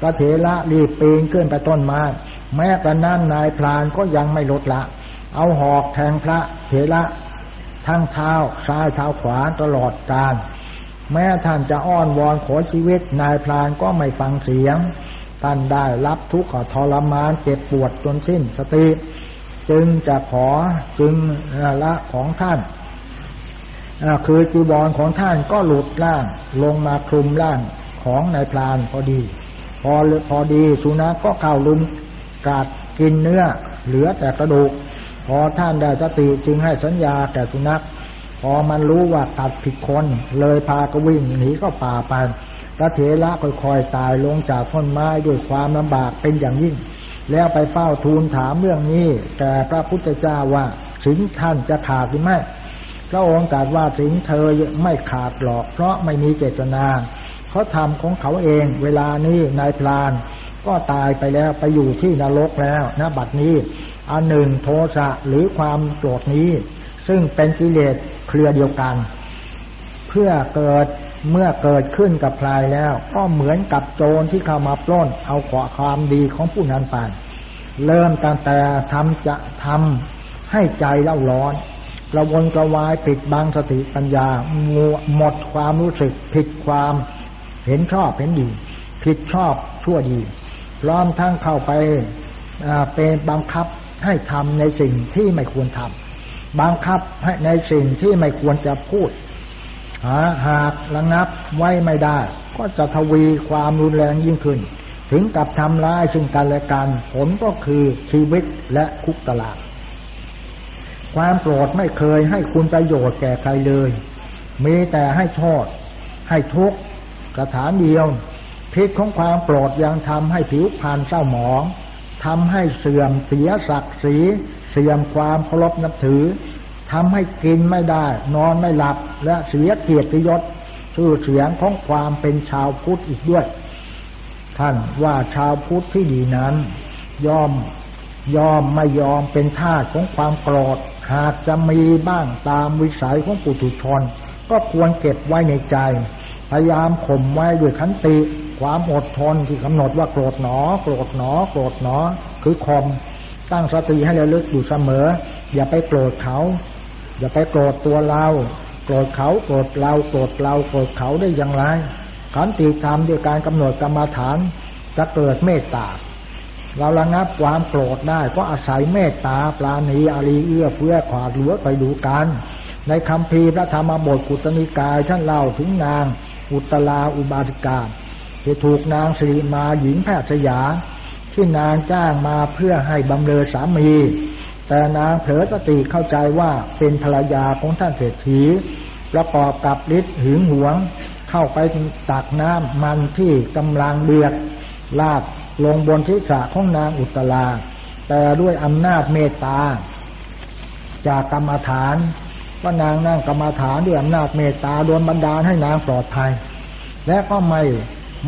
พระเถระรีบปีนขึ้นไปต้นไม้แม้แต่นั้นนายพรานก็ยังไม่ลดละ เอาหอกแทงพระเถระทั้งเท้าซ้ายเท้าขวาตลอดกาลแม้ท่านจะอ้อนวอนขอชีวิตนายพรานก็ไม่ฟังเสียง ท่านได้รับทุกข์ทรมานเจ็บปวดจนสิ้นสติ จึงจะขอจึงละของท่าน คือจีวรของท่านก็หลุดล่าง ลงมาคลุมล่างของนายพรานพอดี พอพอดีสุนัขก็เข้าลุมกาดกินเนื้อ เหลือแต่กระดูก พอท่านได้สติจึงให้สัญญาแก่สุนัข พอมันรู้ว่าตัดผิดคน เลยพากวิ่งหนีก็ป่าไปพระเถระค่อยๆตายลงจากต้นไม้ด้วยความลำบากเป็นอย่างยิ่ง แล้วไปเฝ้าทูลถามเรื่องนี้ แต่พระพุทธเจ้าว่าสิงท่านจะขาดหรือไม่ พระองค์ตรัสว่าสิงเธอไม่ขาดหรอก เพราะไม่มีเจตนา เขาทำของเขาเอง เวลานี้นายพลาน ก็ตายไปแล้วไปอยู่ที่นรกแล้วนะบัดนี้ อันหนึ่งโทสะหรือความโกรธนี้ ซึ่งเป็นกิเลสเครือเดียวกัน เพื่อเกิดเมื่อเกิดขึ้นกับพลายแล้ว ก็เหมือนกับโจรที่เข้ามาปล้น เอาขวาความดีของผู้นั้นไปเริ่มตั้งแต่ทำจะทำให้ใจเล่าร้อน กระวนกระวายผิดบางสติปัญญาหมดความรู้สึก ผิดความเห็นชอบเห็นดี ผิดชอบชั่วดีพร้อมทั้งเข้าไปเป็นบังคับให้ทำในสิ่งที่ไม่ควรทำบังคับให้ในสิ่งที่ไม่ควรจะพูดหาหากระงับไว้ไม่ได้ ก็จะทวีความรุนแรงยิ่งขึ้น ถึงกับทำร้ายซึ่งกันและกันผลก็คือชีวิตและคุกตลาด ความโกรธไม่เคยให้คุณประโยชน์แก่ใครเลย มีแต่ให้โทษ ให้ทุกข์กระฐานเดียวพิษของความโกรธยังทำให้ผิวพรรณเศร้าหมองทำให้เสื่อมเสียศักดิ์ศรีเสื่อมความเคารพนับถือทำให้กินไม่ได้ นอนไม่หลับและเสียเกียรติยศชื่อเสียงของความเป็นชาวพุทธอีกด้วย ท่านว่าชาวพุทธที่ดีนั้น ยอมยอมไม่ยอมเป็นท่าของความโกรธ หากจะมีบ้างตามวิสัยของปุถุชน ก็ควรเก็บไว้ในใจ พยายามข่มไว้ด้วยขันติ ความอดทนที่กำหนดว่าโกรธหนอ โกรธหนอ โกรธหนอ คือข่มตั้งสติให้ระลึกอยู่เสมอ อย่าไปโกรธเขา อย่าไปโกรธตัวเราโกรธเขาโกรธเราโกรธเราโกรธเขาได้อย่างไรขันติธรรมด้วยการกำหนดกรรมฐานจะเกิดเมตตา เราระงับความโกรธได้ ก็อาศัยเมตตาปราณีอารีเอื้อเฟื้อขวาดเหลือไปดูกัน ในคำพีพระธรรมบทกุตนิกายท่านเล่าถึงนางอุตลาอุบาสิกาที่ถูกนางสิริมาหญิงแพทย์สยา ที่นางจ้างมาเพื่อให้บำเรอสามี แต่นางเผลอสติเข้าใจว่าเป็นภรรยาของท่านเศรษฐีประกอบกับฤทธิ์หึงหวง เข้าไปตักน้ำมันที่กำลังเดือดลาด ลงบนทิศะของนางอุตลา แต่ด้วยอำนาจเมตตา จากกรรมฐานว่านางนั่งกรรมฐานด้วยอำนาจเมตตาโดนบันดาลให้นางปลอดภัย และก็ไม่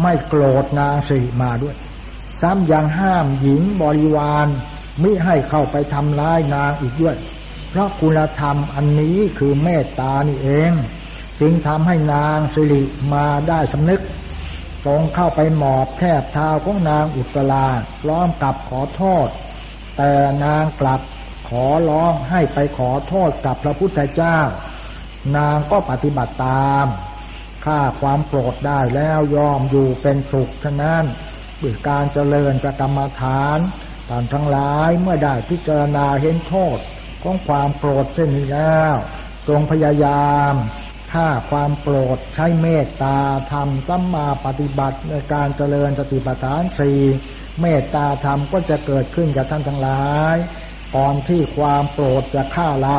ไม่โกรธนางสิมาด้วย ซ้ำยังห้ามหญิงบริวารมิให้เข้าไปทำร้ายนางอีกด้วย เพราะคุณธรรมอันนี้คือเมตตานี่เอง จึงทำให้นางสิริมาได้สำนึก ตรงเข้าไปหมอบแทบเท้าของนางอุตลาร้อมกับขอโทษ แต่นางกลับขอร้องให้ไปขอโทษกับพระพุทธเจ้า นางก็ปฏิบัติตามฆ่าความโกรธได้แล้วยอมอยู่เป็นสุขฉะนั้นด้วยการเจริญประกรรมฐานท่านทั้งหลายเมื่อได้พิจารณาเห็นโทษของความโกรธเช่นนี้แล้วจงพยายาม ถ้าความโปรดใช้เมตตาธรรมสัมมาปฏิบัติในการเจริญสติปัฏฐานสี่เมตตาธรรมก็จะเกิดขึ้นกับท่านทั้งหลายก่อนที่ความโปรดจะฆ่าเรา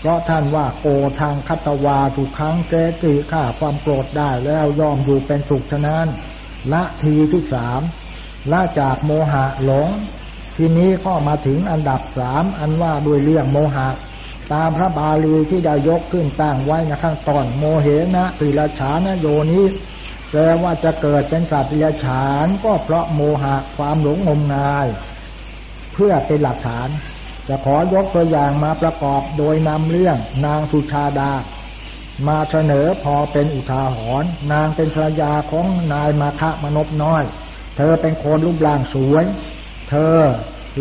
เพราะท่านว่าโกทางคัตวาถูกครั้งเจติฆ่าความโกรธได้แล้วยอมอยู่เป็นสุขฉะนั้น ละทีที่สามละจากโมหะหลง ทีนี้ก็มาถึงอันดับสามอันว่าด้วยเรื่องโมหะ ตามพระบาลีที่ได้ยกขึ้นตั้งไว้ในข้างตอนโมเหนะปิรฉานโยนิแปลว่าจะเกิดเป็นสัตว์ปิรฉานก็เพราะโมหะความหลงงมงาย เพื่อเป็นหลักฐาน จะขอยกตัวอย่างมาประกอบโดยนำเรื่องนางสุชาดา มาเสนอพอเป็นอุทาหรณ์นางเป็นภรรยาของนายมาคะมนบน้อย เธอเป็นคนรูปร่างสวย เธอ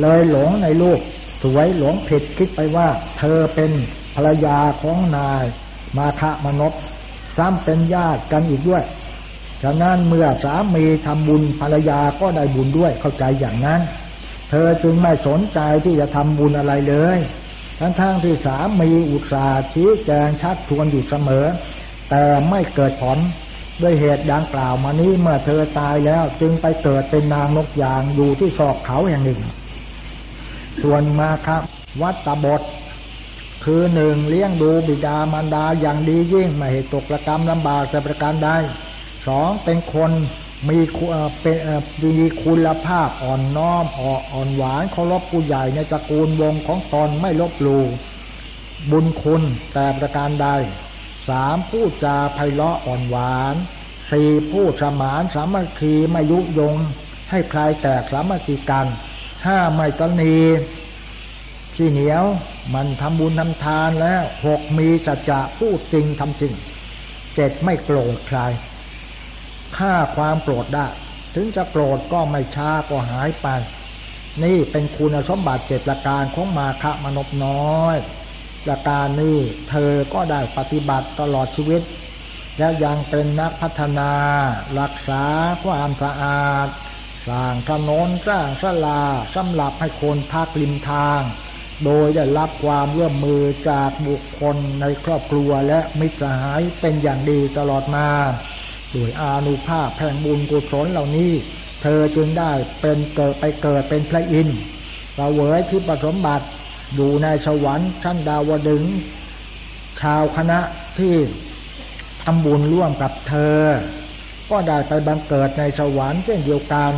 เลยหลงในลูก สวยหลงผิดคิดไปว่า เธอเป็นภรรยาของนาย มาคะมนบซ้ำเป็นญาติกันอีกด้วยฉะนั้นเมื่อสามีทำบุญภรรยาก็ได้บุญด้วยเข้าใจอย่างนั้น เธอจึงไม่สนใจที่จะทำบุญอะไรเลย ทั้งๆทที่สามีอุตสาห์ชี้แจงชักชวนอยู่เสมอ แต่ไม่เกิดผลด้วยเหตุดังกล่าวมานี้เมื่อเธอตายแล้วจึงไปเกิดเป็นนางนกยางอยู่ที่ศอกเขาแห่งหนึ่ง ส่วนมาครับ วัตบท คือหนึ่งเลี้ยงดูบิดามารดาอย่างดียิ่งไม่ให้ตกประกรรมลำบากแต่ประการใดสองเป็นคนมีเป็นมีคุณภาพอ่อนน้อมอ่อนหวานเคารพผู้ใหญ่ในตระกูลวงของตนไม่ลบหลู่บุญคุณแต่ประการใดสามพูดจาไพเราะอ่อนหวานสี่พูดสมานสามัคคีไม่ยุยง ให้ใครแตกสามัคคีกัน ห้าไม่ตนีที่เหนียวมันทำบุญทำทานแล้วหกมีจัจจะพูดจริงทำจริงเจ็ดไม่โกรธใครฆ่าความโกรธได้ ถึงจะโกรธก็ไม่ช้าก็หายไป นี่เป็นคุณสมบัติเจ็ดประการของมาคะมนบน้อย ประการนี้เธอก็ได้ปฏิบัติตลอดชีวิต และยังเป็นนักพัฒนา รักษาความสะอาด สร้างถนนสร้างสลาสำหรับให้คนพักริมทาง โดยได้รับความร่วมมือจากบุคคลในครอบครัวและมิตรสหายเป็นอย่างดีตลอดมาด้วยอานุภาพแผ่งบุญกุศลเหล่านี้ เธอจึงได้เป็นเกิดไปเกิดเป็นพระอินทร์เสวยที่ประสมบัติอยู่ในสวรรค์ชั้นดาวดึง ชาวคณะที่ทำบุญร่วมกับเธอ ก็ได้ไปบังเกิดในสวรรค์เช่นเดียวกัน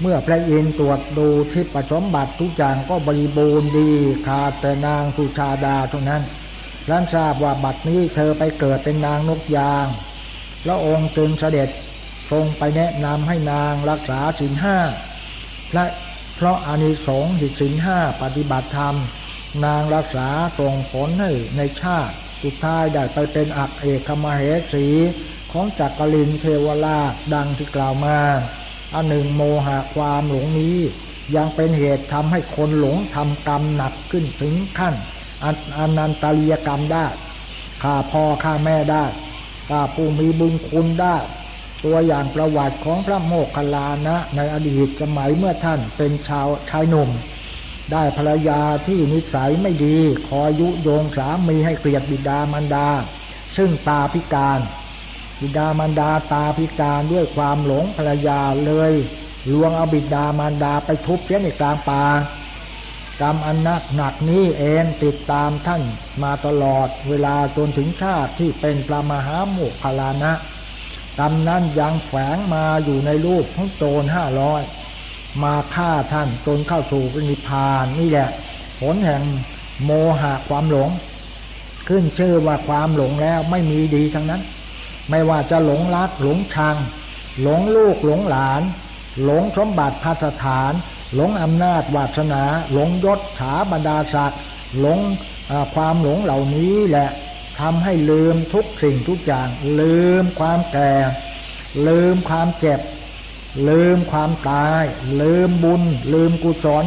เมื่อพระอินทร์ตรวจดูที่ประสมบัติทุกอย่างก็บริบูรณ์ดีขาดแต่นางสุชาดาเท่านั้นร่านทราบว่าบัดนี้เธอไปเกิดเป็นนางนกยาง พระองค์จึงเสด็จทรงไปแนะนำให้นางรักษาศีลห้าและเพราะอานิสงส์ที่ศีลห้าปฏิบัติธรรม นางรักษาส่งผลให้ในชาติ สุดท้ายได้ไปเป็นอักเอกมเหสี ของจักรินเทวราชดังที่กล่าวมา อันหนึ่งโมหะความหลงนี้ ยังเป็นเหตุทำให้คนหลงทำกรรมหนักขึ้นถึงขั้นอนันตริยกรรมได้ฆ่าพ่อฆ่าแม่ได้ถ้าผู้มีบุญคุณได้ ตัวอย่างประวัติของพระโมคคัลลานะ ในอดีตสมัยเมื่อท่านเป็นชาวชายหนุ่ม ได้ภรรยาที่นิสัยไม่ดี คอยยุโยงสามีให้เกลียดบิดามารดา ซึ่งตาพิการ บิดามารดาตาพิการด้วยความหลงภรรยาเลยลวงเอาบิดามารดาไปทุบเสียในกลางป่ากรรมอันนักหนักนี้เองติดตามท่านมาตลอดเวลาจนถึงชาติที่เป็นพระมหาโมคคลานะกรรมนั้นยังแฝงมาอยู่ในรูปของโจรห้าร้อยมาฆ่าท่านจนเข้าสู่นิพพานนี่แหละ ผลแห่งโมหะความหลง ขึ้นชื่อว่าความหลงแล้วไม่มีดีทั้งนั้น ไม่ว่าจะหลงรักหลงชัง หลงลูกหลงหลาน หลงสมบัติพัฒฐาน หลงอำนาจวาสนา หลงยศถาบรรดาศักดิ์หลงความหลงเหล่านี้แหละทำให้ลืมทุกสิ่งทุกอย่าง ลืมความแก่ ลืมความเจ็บ ลืมความตาย ลืมบุญ ลืมกุศล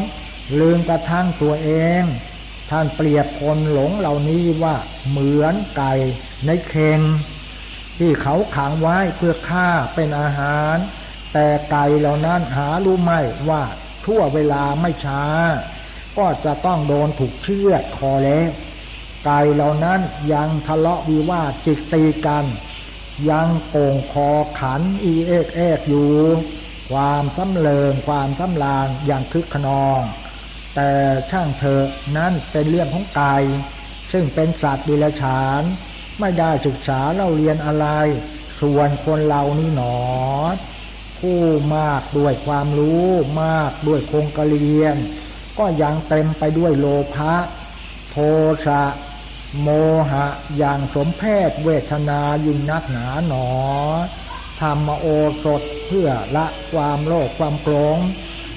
ลืมกระทั่งตัวเอง ท่านเปรียบคนหลงเหล่านี้ว่าเหมือนไก่ในเค็ง ที่เขาขังไว้เพื่อฆ่าเป็นอาหาร แต่ไก่เหล่านั้นหารู้ไหมว่าทั่วเวลาไม่ช้า ก็จะต้องโดนถูกเชือดคอแล้วไก่เหล่านั้นยังทะเลาะวิวาจิตตีกัน ยังโก่งคอขันอีเอกเอกอยู่ ความสำเริงความสำลางอย่างคึกขนอง แต่ช่างเธอนั้นเป็นเรื่องของไก่ซึ่งเป็นสัตว์ดิลฉาน ไม่ได้ศึกษาเล่าเรียนอะไร ส่วนคนเรานี่หนอผู้มากด้วยความรู้มากด้วยคงกระเรียน ก็ยังเต็มไปด้วยโลภะโทสะโมหะ อย่างสมเพศเวทนายิ่งนักหนาหนอธรรมโอสถเพื่อละความโลภความโกรง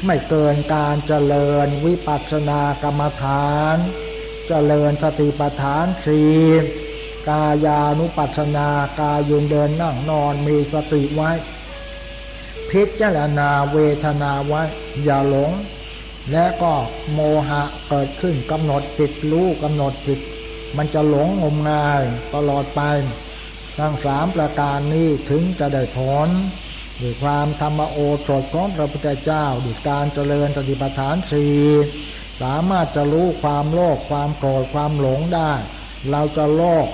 ไม่เกินการเจริญวิปัสสนากรรมฐาน เจริญสติปัฏฐานสี กายานุปัสสนากายยืนเดินนั่งนอนมีสติไว้ พิจารณาเวทนาไว้ อย่าหลง และก็โมหะเกิดขึ้นกำหนดจิตรู้กำหนดจิตมันจะหลงงมงายตลอดไปทั้งสามประการนี้ถึงจะได้ผลด้วยความธรรมโอสถของพระพุทธเจ้าด้วยการเจริญสติปัฏฐานสี่สามารถจะรู้ความโลภความโกรธความหลงได้ เราจะโลภ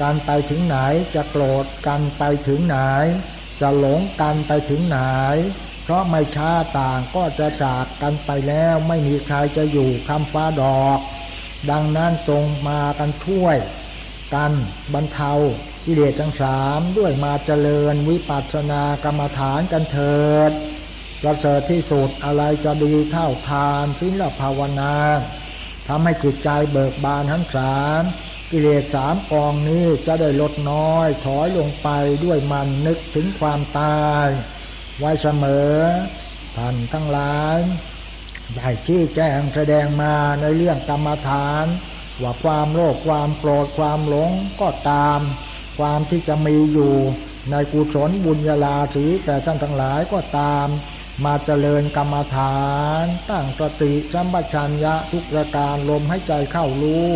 กันไปถึงไหนจะโกรธกันไปถึงไหน จะหลงกันไปถึงไหน เพราะไม่ช้าต่างก็จะจากกันไปแล้วไม่มีใครจะอยู่คำฟ้าดอก ดังนั้นจงมากันช่วย กันบรรเทากิเลสทั้งสามด้วยมาเจริญวิปัสสนากรรมฐานกันเถิดประเสริฐที่สุดอะไรจะดีเท่าทานศีลภาวนาทำให้จิตใจเบิกบานทั้งสาม กิเลสสามกองนี้จะได้ลดน้อย ถอยลงไปด้วยมันนึกถึงความตาย ไว้เสมอ ท่านทั้งหลายได้ชี้แจงแสดงมาในเรื่องกรรมฐาน ว่าความโลภความโกรธความหลงก็ตาม ความที่จะมีอยู่ในกุศลบุญญาลาสีแต่ท่านทั้งหลายก็ตาม มาเจริญกรรมฐาน ตั้งสติสัมปชัญญะทุกประการลมให้ใจเข้ารู้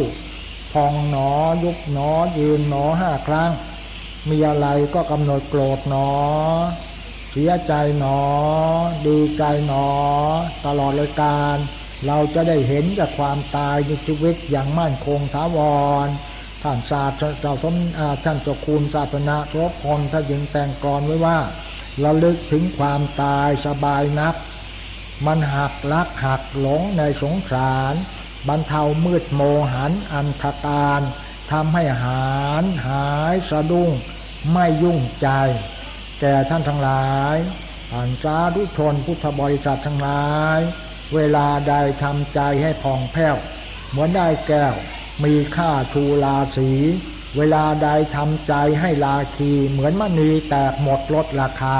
องหนอ ยุบหนอ ยืนหนอห้าครั้ง มีอะไรก็กำหนดโกรธหนอ เสียใจหนอ ดีใจหนอ ตลอดเลยการ เราจะได้เห็นจากความตายในชีวิตอย่างมั่นคงถาวรท่านศาสตร์เจ้าสมท่านเจ้าคุณศาสนาทบพลท่านยิงแต่งกรไว้ว่าระลึกถึงความตายสบายนัก มันหักลักหักหลงในสงสาร บรรเทามืดโมหันอันธการทำให้หารหายสะดุ้งไม่ยุ่งใจ แก่ท่านทั้งหลายอ่านสาธุชนพุทธบริษัททั้งหลาย เวลาใดทำใจให้ผ่องแผ้ว เหมือนได้แก้ว มีค่าชูลาสี เวลาใดทำใจให้ลาคี เหมือนมณีแตกหมดลดราคา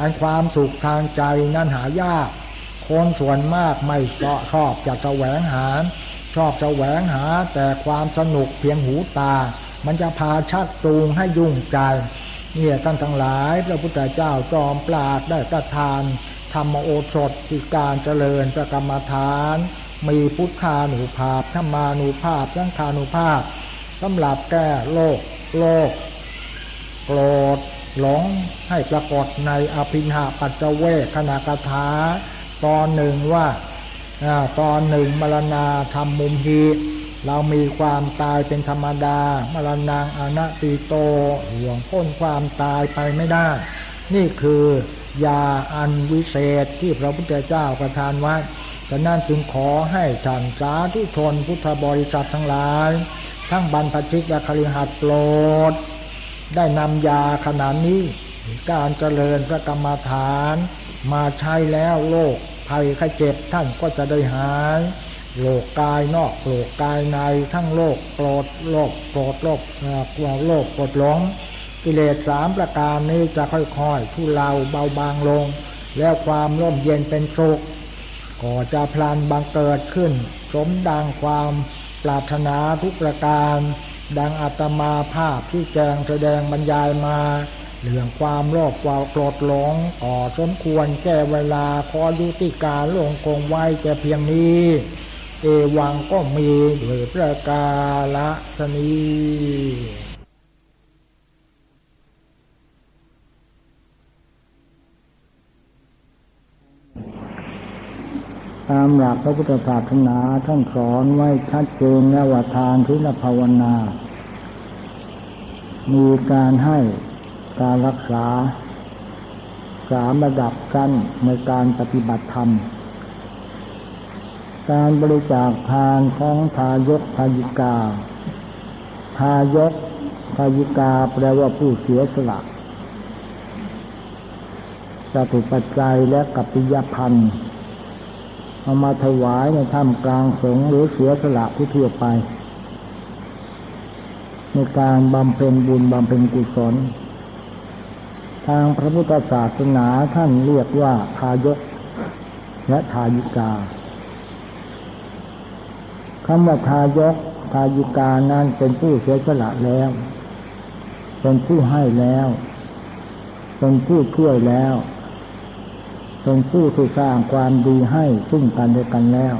อันความสุขทางใจนั้นหายาก คนส่วนมากไม่ชอบจะแสวงหา ชอบแสวงหาแต่ความสนุกเพียงหูตา มันจะพาชักจูงให้ยุ่งใจเนี่ยท่านทั้งหลาย พระพุทธเจ้าจอมปราดได้ประทาน ธรรมโอสถคือการเจริญประกรรมฐาน มีพุทธานุภาพธรรมานุภาพสังขานุภาพสำหรับแก้โลกโลกโกรธหลงให้ปรากฏในอภิหาปัจเจเวขณะกถา ตอนหนึ่งว่าตอนหนึ่งมรณาทำมุมหีเรามีความตายเป็นธรรมดา มรณงอนัติโตห่วงพ้นความตายไปไม่ได้ นี่คือยาอันวิเศษที่พระพุทธเจ้าประทานไว้ฉะนั้นจึงขอให้ท่านสาธุชนพุทธบริษัททั้งหลาย ทั้งบรรพชิตและคริหัดโปรด ได้นำยาขนาดนี้ การเจริญพระกรรมฐาน มาใช้แล้วโรคภัยไข้เจ็บท่านก็จะได้หายโรคกายนอกโรคกายในทั้งโรคโกรธโรคโกรธโรคกลัวโรคปวดหลงกิเลสสามประการนี้จะค่อยๆทุเลาเบาบางลง แล้วความร่มเย็นเป็นสุขก็จะพลันบังเกิดขึ้น สมดังความปรารถนาทุกประการ ดังอาตมาภาพที่แจงแสดงบรรยายมา เรื่องความโลภความโกรธหลงก่อสมควรแก้เวลาขอยุติการลงคงไว้แค่เพียงนี้ เอวังก็มีด้วยประกาละชนีตามหลักพระพุทธศาสนาท่านสอนไว้ชัดเจนแล้วว่าทานทิลภาวนา มีการให้ การรักษาสามระดับกันในการปฏิบัติธรรม การบริจาคทานของทายกทายิกา ทายกทายิกาแปลว่าผู้เสียสละจตุปัจจัยและกัปปิยพันธ์เอามาถวายในถ้ำกลางสงหรือเสียสละผู้ทั่วไป ในการบำเพ็ญบุญบำเพ็ญกุศล ทางพระพุทธศาสนาท่านเรียกว่าทายกและทายิกาคำว่าทายกทายิกานั้นเป็นผู้เสียสละแล้ว เป็นผู้ให้แล้ว เป็นผู้ช่วยแล้ว เป็นผู้ที่สร้างความดีให้ซึ่งกันและกันแล้ว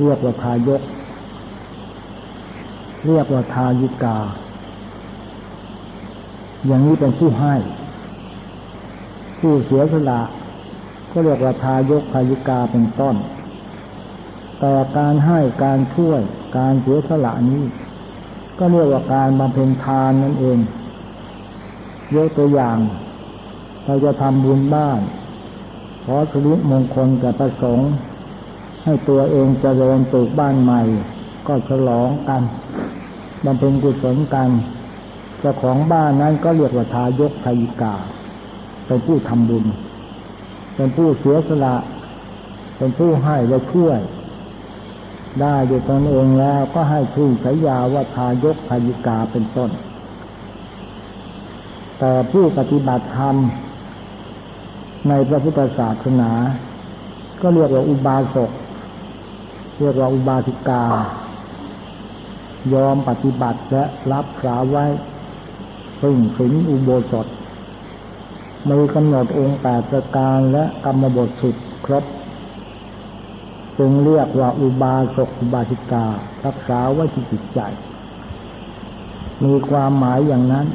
เรียกว่าทายก เรียกว่าทายิกา อย่างนี้เป็นผู้ให้ ผู้เสียสละก็เรียกว่าทายกทายิกาเป็นต้น แต่การให้การช่วย การเสียสละนี้ ก็เรียกว่าการบำเพ็ญทานนั่นเองยกตัวอย่าง เราจะทำบุญบ้านขอสุริมงคลแก่ประสงค์ให้ตัวเองจเจริญปลูกบ้านใหม่ ก็ฉลองกันบำเพ็ญกุศลกัน เจ้าของบ้านนั้นก็เรียกว่าทายกทายิกา เป็นผู้ทำบุญ เป็นผู้เสียสละ เป็นผู้ให้และช่วย ได้ด้วยตนเองแล้วก็ให้ชื่อฉายาว่าทายกทายิกาเป็นต้น แต่ผู้ปฏิบัติธรรมในพระพุทธศาสนา ก็เรียกว่าอุบาสก เรียกว่าอุบาสิกายอมปฏิบัติและรับสาไว้ ซึ่งถึงอุโบสถมีกำหนดองค์แปดประการและกรรมบทสิบครบ จึงเรียกว่าอุบาสกอุบาสิกา รักษาไว้ที่จิตใจ มีความหมายอย่างนั้น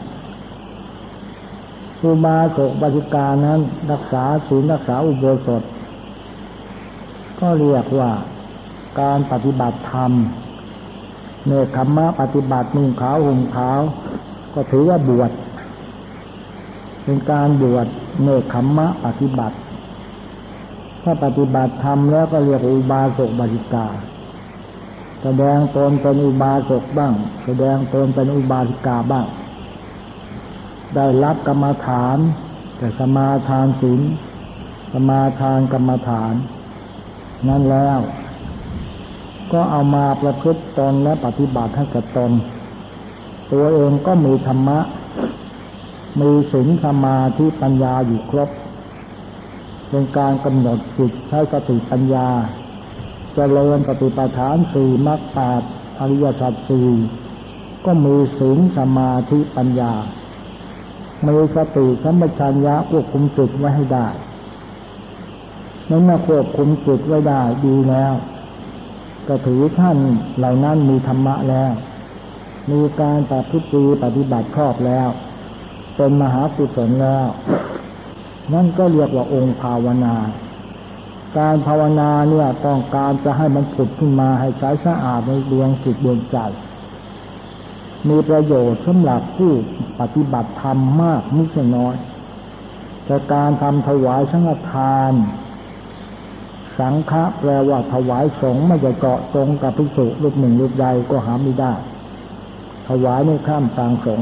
อุบาสกบาสิกานั้น รักษาศีลรักษาอุโบสถ ก็เรียกว่าการปฏิบัติธรรมเนคขมมะปฏิบัตินุ่งขาวห่มขาว ก็ถือว่าบวชเป็นการบวชเนคขมมะปฏิบัติ ถ้าปฏิบัติธรรมแล้วก็เรียกอุบาสกบาสิกา แสดงตนเป็นอุบาสกบ้าง แสดงตนเป็นอุบาสิกาบ้าง ได้รับกรรมฐาน แต่สมาทานศีลสมาทานกรรมฐาน นั้นแล้ว ก็เอามาประพฤติตนและปฏิบัติให้กับตน ตัวเองก็มีธรรมะ มีศีลสมาธิปัญญาอยู่ครบ เป็นการกำหนดจิตใช้สติปัญญาจเจริญปฏิปทานสี่มรรคแปดอริยสัจสี่ก็มีศีลสมาธิปัญญา มีสติสัมปชัญญะควบคุมจิตไว้ให้ได้นั้นเมื่อควบคุมจิตไว้ได้ดีแล้ว ก็ถือท่านเหล่านั้นมีธรรมะแล้ว มีการปฏิบัติปฏิบัติชอบแล้ว เป็นมหากุศลแล้ว นั่นก็เรียกว่าองค์ภาวนา การภาวนาเนี่ยต้องการจะให้มันผุดขึ้นมาให้ใช้สะอาดในดวงจิตดวงใจ มีประโยชน์สำหรับผู้ปฏิบัติธรรมมากไม่ใช่น้อยแต่การทำถวายสังฆทาน สังฆะแปลว่าถวายสงฆ์ไม่จะเกาะตรงกับพิสุรูปหนึ่งรูปใดก็หาไม่ได้ ถวายในข้ามกลางสง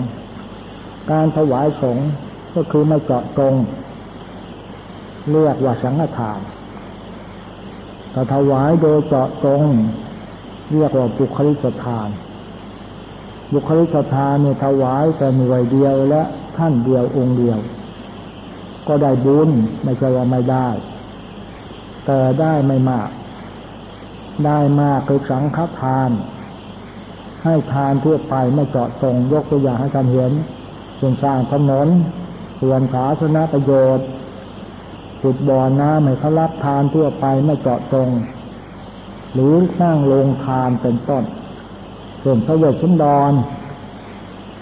การถวายสงก็คือไม่เจาะตรงเรียกว่าสังฆทานแต่ถวายโดยเจาะตรงเรียกว่าบุคลิกทาน บุคลิกทานเนี่ยถวายแต่หน่วยเดียวและท่านเดียวองค์เดียว ก็ได้บุญไม่ใช่ว่าไม่ได้ แต่ได้ไม่มาก ได้มากคือสังฆทาน ให้ทานทั่วไปไม่เจาะจงยกตัวอย่างให้ท่านเห็นเช่นสร้างถนนส่วนสาธารณประโยชน์จุดบ่อน้ำให้เขารับทานทั่วไปไม่เจาะจง หรือสร้างโรงทานเป็นต้น ส่วนพระเวชชุนดร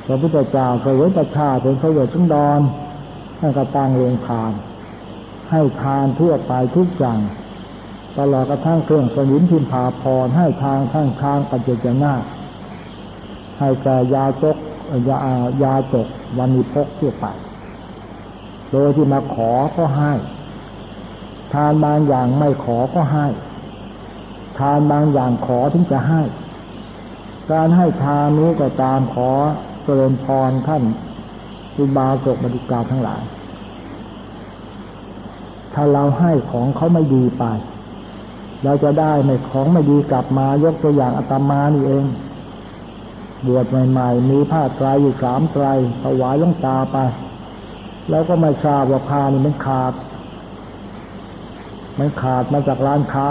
พระพุทธเจ้าพระเวชชาเป็นพระเวชชุนดรท่านก็ตั้งโรงทาน ให้ทานทั่วไปทุกอย่างตลอดกระทั่งเครื่องสนิมพิมพาพรให้ทางทั้งทางปัจจนา ให้แก่ยาจกยายาจกวันิพกเทั่วไป โดยที่มาขอก็ให้ ทานบางอย่างไม่ขอก็ให้ ทานบางอย่างขอถึงจะให้ การให้ทานนี้ก็ตามขอเจริญพรท่านอุบาสกบริการทั้งหลาย ถ้าเราให้ของเขาไม่ดีไป เราจะได้ไม่ของไม่ดีกลับมายกตัวอย่างอาตมานี่เอง บวชใหม่ๆ มีผ้าไตรอยู่สามไตรถวายลงตาไป แล้วก็ไม่ทราบว่าผ้านี่มันขาด มันขาดมาจากร้านค้า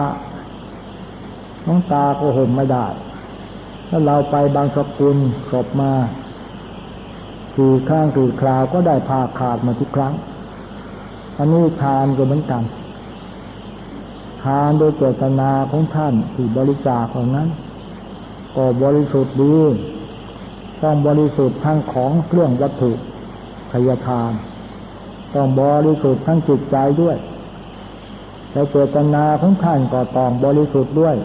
น้องตาก็ห่มไม่ได้ถ้าเราไปบางสกุลศพมาสี่ข้างสี่คราวก็ได้ผ้าขาดมาทุกครั้ง อันนี้ทานก็เหมือนกันทานโดยเจตนาของท่านที่บริจาคของนั้น ก็บริสุทธิ์ดี ต้องบริสุทธิ์ทั้งของเครื่องวัตถุขยทาน ต้องบริสุทธิ์ทั้งจิตใจด้วยแต่เจตนาของท่านก็ต้องบริสุทธิ์ด้วย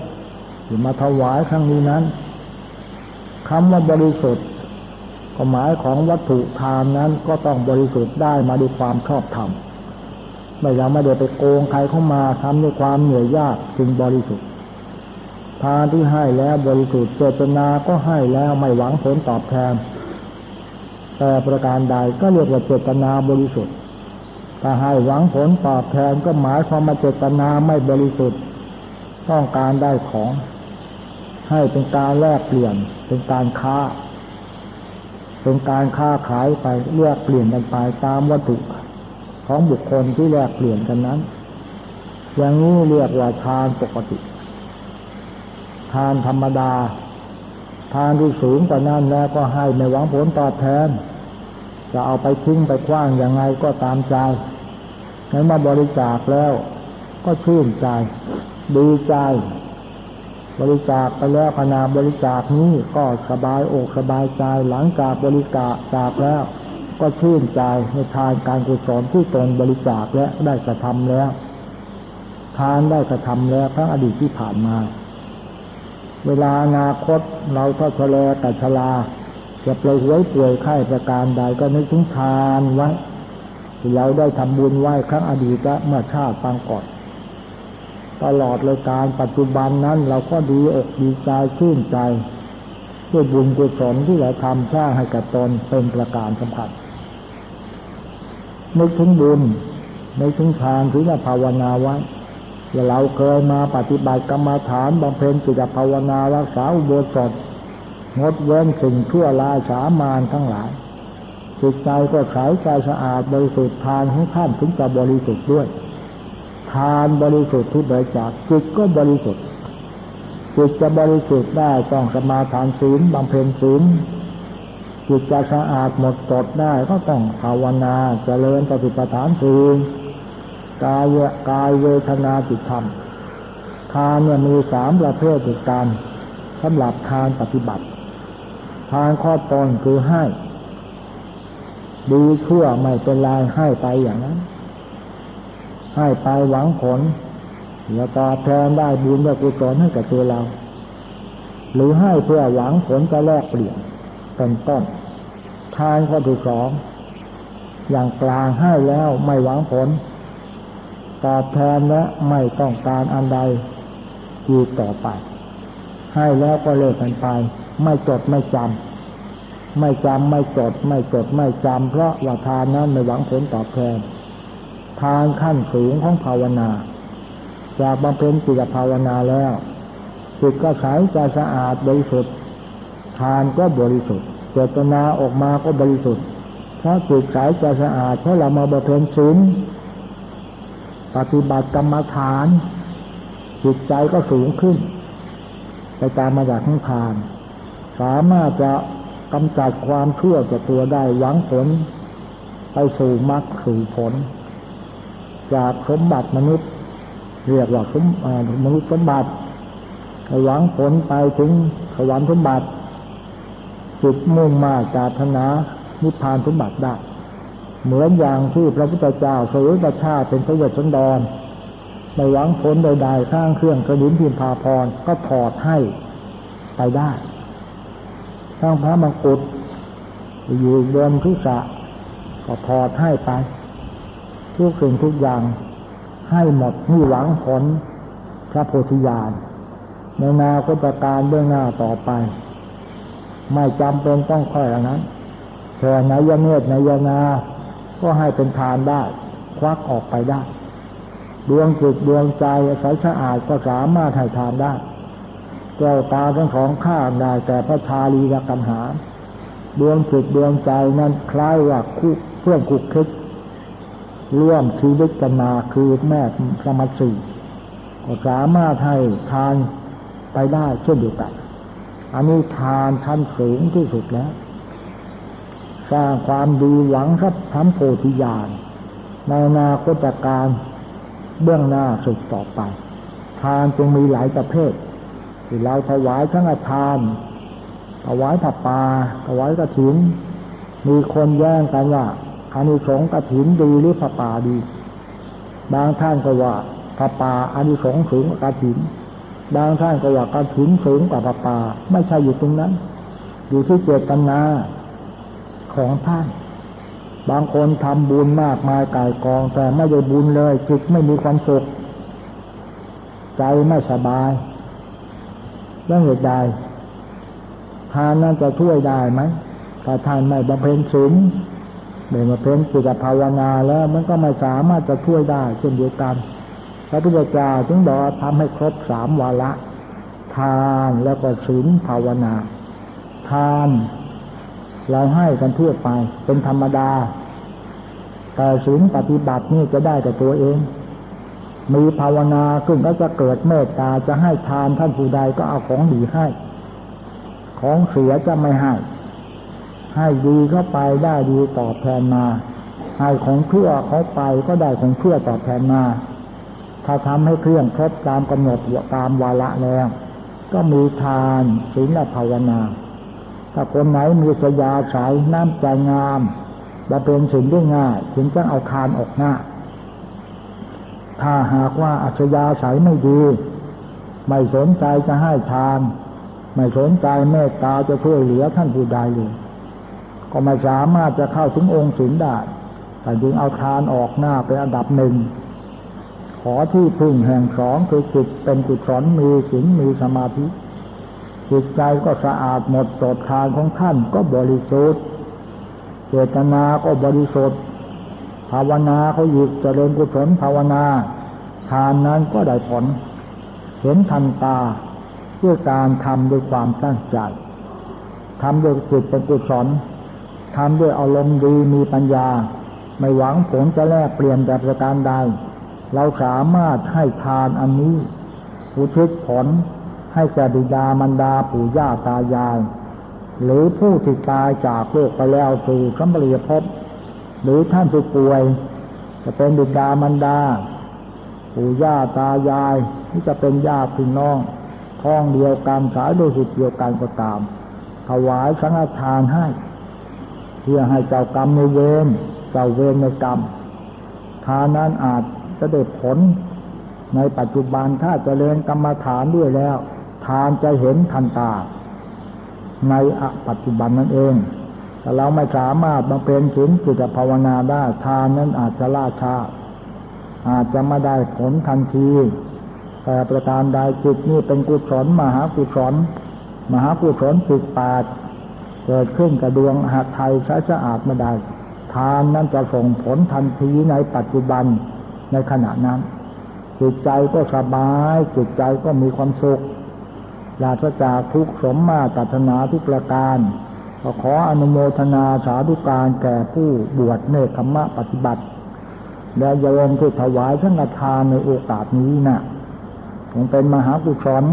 ที่มาถวายครั้งนี้นั้นคำว่าบริสุทธิ์ก็หมายของวัตถุทานนั้นก็ต้องบริสุทธิ์ได้มาด้วยความชอบธรรมไม่เราไม่ได้ไปโกงใครเข้ามาทำด้วยความเหนื่อยยากจึงบริสุทธิ์ ทานที่ให้แล้วบริสุทธิ์เจตนาก็ให้แล้วไม่หวังผลตอบแทนแต่ประการใดก็เรียกว่าเจตนาบริสุทธิ์ถ้าให้หวังผลตอบแทนก็หมายความมาเจตนาไม่บริสุทธิ์ ต้องการได้ของ ให้เป็นการแลกเปลี่ยน เป็นการค้า เป็นการค้าขายไปเลือกเปลี่ยนกันไปตามวัตถุของบุคคลที่แลกเปลี่ยนกันนั้น อย่างนี้เรียกว่าทานปกติ ทานธรรมดา ทานที่สูงกว่านั้นแล้วก็ให้ไม่หวังผลตอบแทน จะเอาไปทิ้งไปคว้างยังไงก็ตามใจในมาบริจาคแล้ว ก็ชื่นใจ ดีใจ บริจาคไปแล้วขณะบริจาคนี้ก็สบายอกสบายใจหลังจากบริจาคจากแล้ว ก็ชื่นใจในทานการกุศลที่ตนบริจาคและได้กระทำแล้ว ทานได้กระทำแล้วทั้งอดีตที่ผ่านมา เวลาอนาคตเราทอดทะลแต่ชลาจะปล่อยหวยป่วยไข้ประการใดก็นึกถึงทานไว้ที่เราได้ทำบุญไหว้ครั้งอดีตและเมื่อชาติปางก่อนตลอดเลยการปัจจุบันนั้น เราก็ดีอกดีใจชื่นใจด้วยบุญกุศลที่เราทำสร้างให้กับตนเป็นประการสำคัญนึกถึงบุญนึกถึงทานถึงภาวนาไว้ เราเคยมาปฏิบัติกรรมฐานบำเพ็ญจิตภาวนารักษาอุโบสถงดเว้นสิ่งทั่วลาสามานทั้งหลายจิตใจก็ใสใจสะอาดบริสุทธิ์ทานของท่านถึงจะบริสุทธิ์ด้วย ทานบริสุทธิ์ที่บริจาคจิตก็บริสุทธิ์จิตจะบริสุทธิ์ได้ต้องสมาทานศีลบำเพ็ญศีลจิตจะสะอาดหมดจดได้ก็ต้องภาวนาจเจริญปฏิปทานศีล กายกายเวทนาจิตธรรมทานเนี่ยมีสามประเภทติดกันสำหรับทานปฏิบัติ ทานข้อตอนคือให้ ดีชั่วไม่เป็นไรให้ไปอย่างนั้น ให้ไปหวังผล แล้วตอบแทนได้บุญได้กุศลให้กับตัวเรา หรือให้เพื่อหวังผลจะแลกเปลี่ยนเป็นต้น ทานข้อที่สองอย่างกลางให้แล้วไม่หวังผล ตอบแทนและไม่ต้องการอันใดอีกต่อไป ให้แล้วก็เลิกกันไป ไม่จดไม่จำไม่จำไม่จด ไม่จดไม่จำเพราะว่าทานนั้นไม่หวังผลตอบแทน ทานขั้นสูงของภาวนา จากบำเพ็ญจิตภาวนาแล้วจิตก็ใสใจสะอาดบริสุทธิ์ทานก็บริสุทธิ์เจตนาออกมาก็บริสุทธิ์เพราะจิตใสใจสะอาดเพราะเรามาบำเพ็ญศีล ปฏิบัติกรรมฐานจิตใจก็สูงขึ้น ไปตามมาจากทั้งทาน สามารถจะกำจัดความชั่วจากตัวได้หวังผล ไปสู่มรรคสู่ผล จากสมบัติมนุษย์ เรียกว่าสมมนุษย์สมบัติหวังผลไปถึงสวรรค์สมบัติจุดมุ่งมาจากธนานิพพานสมบัติได้ เหมือนอย่างที่พระพุทธเจ้าสวยประชาเป็นพระเวชสันดรไม่หวังผลใดๆข้างเครื่องกระดินพิมพาพรก็ถอดให้ไปได้ข้างพระมงกุฎอยู่บนทุสะก็ถอดให้ไป ทุกสิ่งทุกอย่างให้หมดนี่หวังผลพระโพธิญาณในนาคตการเบื้องหน้าต่อไป ไม่จำเป็นต้องค่อยอย่างนั้นแค่นายเนตรนายนา ก็ให้เป็นทานได้ ควักออกไปได้ ดวงจิตดวงใจใสสะอาดก็สามารถให้ทานได้แก้วตาทั้งสองข้างได้แต่พระชาลีละกันหา ดวงจิตดวงใจนั้นคล้ายว่าคู่เพื่อนคุกคิดร่วมชีวิตกันมาคือแม่สมัสีก็สามารถให้ทานไปได้เช่นเดียวกันอันนี้ทานชั้นสูงที่สุดแล้ว สร้างความดีหวังรับทำโพธิญาณในนาคตการเบื้องหน้าสุดต่อไป ทานจึงมีหลายประเภท ที่เราถวายทั้งทาน ถวายผัปาถวายกระถิน มีคนแย่งกันว่าอานิสงส์กระถินดีหรือผัปาดี บางท่านก็ว่าผัปาอานิสงส์สูงกว่ากระถิน บางท่านก็ว่ากระถินสูงกว่าผัปาไม่ใช่อยู่ตรงนั้น อยู่ที่เจตนา ของท่าน บางคนทำบุญมากมายกายกอง แต่ไม่ได้บุญเลยจิตไม่มีความสุข ใจไม่สบายเรื่องเหตุใดทานนั้นจะช่วยได้ไหมถ้าทานไม่บำเพ็ญศีลไม่บำเพ็ญจิตภาวนาแล้ว มันก็ไม่สามารถจะช่วยได้เช่นเดียวกันพระพุทธเจ้าจึงบอกทำให้ครบสามวาระ ทานแล้วก็ศีลภาวนา ทาน เราให้กันทั่วไป เป็นธรรมดา แต่ศีลปฏิบัตินี่จะได้แต่ตัวเอง มีภาวนาขึ้นก็จะเกิดเมตตาจะให้ทานท่านผู้ใดก็เอาของดีให้ ของเสียจะไม่ให้ ให้ดีเข้าไปได้ดีตอบแทนมาให้ของเพื่อเขาไปก็ได้ของเพื่อตอบแทนมา ถ้าทำให้เครื่องครบตามกำหนดตามวาระแล้ว ก็มีทานศีลและภาวนา ถ้าคนไหนมีสยาสายน้ำใจงามจะเป็นสิ่งได้ง่าย ถึงจะเอาทานออกหน้า ถ้าหากว่าอัจยาสายไม่ดี ไม่สนใจจะให้ทาน ไม่สนใจเมตตาจะช่วยเหลือท่านผู้ใดเลยก็ไม่สามารถจะเข้าถึงองค์ศีลได้แต่จึงเอาทานออกหน้าเป็นอันดับหนึ่ง ขอที่พึ่งแห่งสองคือจิตเป็นกุศลมีศีลมีสมาธิ จิตใจก็สะอาดหมดจดทานของท่านก็บริสุทธิ์เจตนาก็บริสุทธิ์ภาวนาเขาหยิบเจริญกุศลภาวนา ทานนั้นก็ได้ผล เห็นทันตาด้วยการทำด้วยความตั้งใจทำด้วยจิตเป็นกุศลทำด้วยอารมณ์ดีมีปัญญา ไม่หวังผลจะแลกเปลี่ยนแบบประการใด เราสามารถให้ทานอันนี้อุทิศผล ให้แก่บิดามารดาปู่ย่าตายาย หรือผู้ที่ตายจากโลกไปแล้วสู่สัมปริยภพหรือท่านผู้ป่วย จะเป็นบิดามารดา ปู่ย่าตายายที่จะเป็นญาติพี่น้องท้องเดียวกันสายโลหิตเดียวกันก็ตาม ถวายสังฆทานให้ เพื่อให้เจ้ากรรมในเวรเจ้าเวรในกรรมทานนั้นอาจจะได้ผลในปัจจุบันถ้าจเจริญกรรมฐานด้วยแล้ว ทานจะเห็นทันตา ในปัจจุบันนั่นเองแต่เราไม่สามารถมาเป็นศีลจิตภาวนาได้ทานนั้นอาจจะล่าช้าอาจจะไม่ได้ผลทันที แต่ประการใดจิตนี้เป็นกุศลมหากุศลมหากุศลจิตปาดเกิดขึ้นกับดวงหาไทยใช้สะอาดไม่ได้ ทานนั้นจะส่งผลทันทีในปัจจุบันในขณะนั้น จิตใจก็สบาย จิตใจก็มีความสุข ปราศจากทุกสมมาตรนาทุกประการก็ขออนุโมทนาสาธุการแก่ผู้บวชเนคขมะปฏิบัติ และโยมที่ถวายทั้งทานในโอกาสนี้นะคงเป็นมหากุศล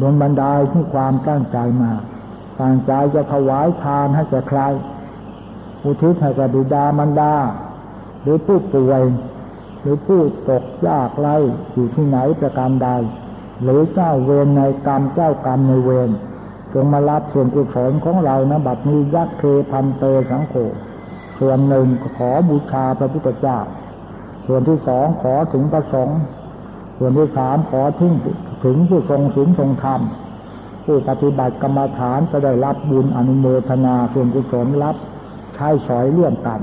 ดวงบันดาลที่ความตั้งใจมาตั้งใจจะถวายทานให้แก่ใครอุทิศให้กับบิดามารดา หรือผู้ป่วย หรือผู้ตกยากไร้อยู่ที่ไหนประการใด หรือเจ้าเวรในกรรมเจ้ากรรมในเวรจงมารับส่วนกุศลของเรานะบัดนี้ยักษ์เคพันเตสังโฆส่วนหนึ่งขอบูชาพระพุทธเจ้า ส่วนที่สองขอถึงประสงค์ส่วนที่สามขอทิ้งถึงผู้ทรงศีลทรงธรรมผู้ปฏิบัติกรรมฐานจะได้รับบุญอนุโมทนาส่วนกุศลรับใช้สอยเลื่อนกัน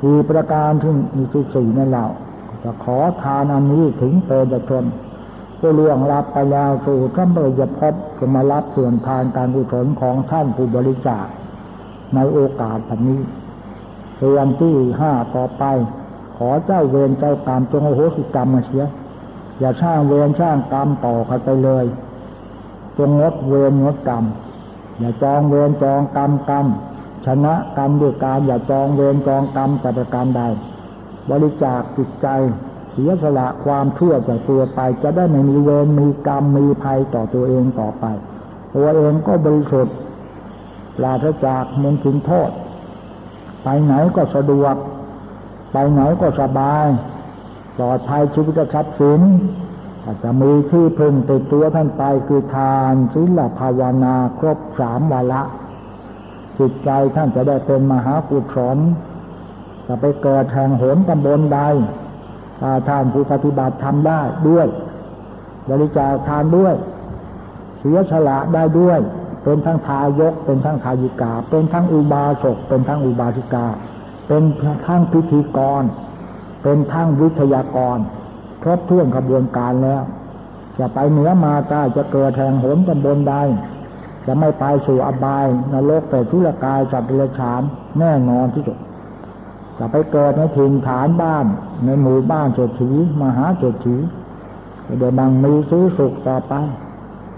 คือประการที่มีสุสี่นั่นเราจะขอทานอันนี้ถึงเตจะชน ผู้ล่วงรับไปแล้วสู่พระเบญจพบจะมารับส่วนทานการกุศลของท่านผู้บริจาคในโอกาสแบบนี้เรือนที่ห้าต่อไป ขอเจ้าเวรเจ้ากรรมจงโอโหสิกรรมมาเสีย อย่าสร้างเวรสร้างกรรมต่อกันไปเลยจงงดเวรงดกรรม อย่าจองเวรจองกรรมกรรมชนะกรรมด้วยการอย่าจองเวรจองกรรมแต่ประการใด บริจาคจิตใจ เสียสละความชั่วจากตัวไป จะได้ไม่มีเวรมีกรรมมีภัยต่อตัวเองต่อไป ตัวเองก็บริสุทธิ์ปราศจากมลทินโทษ ไปไหนก็สะดวก ไปไหนก็สบาย ปลอดภัยชีวิตทรัพย์สินอาจจะมีที่พึ่งติดตัวท่านไปคือทานศีลภาวนาครบสามวาระจิตใจท่านจะได้เป็นมหากุศลจะไปเกิดแห่งโหนตำบลใด ถ้าท่านผู้ปฏิบัติทำได้ด้วย บริจาคทานด้วย เสียสละได้ด้วย เป็นทั้งทายก เป็นทั้งทายิกา เป็นทั้งอุบาสก เป็นทั้งอุบาสิกา เป็นทั้งพิธีกร เป็นทั้งวิทยากร ครบถ้วนกระบวนการแล้ว จะไปเหนือมาใต้จะเกิดแห่งหนตำบลใดจะไม่ไปสู่อบายนรกแต่ทุลกายจับเดรัจฉานแน่นอนที่สุด จะไปเกิดในถิ่นฐานบ้าน ในหมู่บ้านเศรษฐีมหาเศรษฐีเดี๋ยวบังมีซื้อสุขต่อไป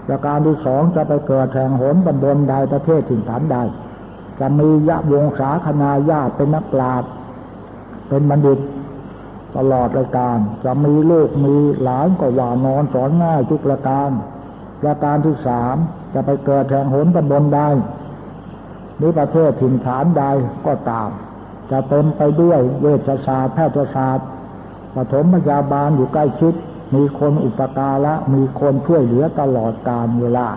ประการที่สองจะไปเกิดแห่งหนตำบลใดประเทศถิ่นฐานใด จะมียะวงศาคณาญาติเป็นนักปราชญ์เป็นบัณฑิตตลอดรายการ จะมีลูกมีหลานก็ว่านอนสอนง่ายทุกประการ ประการที่สามจะไปเกิดแห่งหนตำบลใดหรือประเทศถิ่นฐานใดก็ตาม จะเต็มไปด้วยเวชศาสตร์แพทยศาสตร์ปฐมพยาบาลอยู่ใกล้ชิด มีคนอุปการะ มีคนช่วยเหลือตลอดกาลเวลา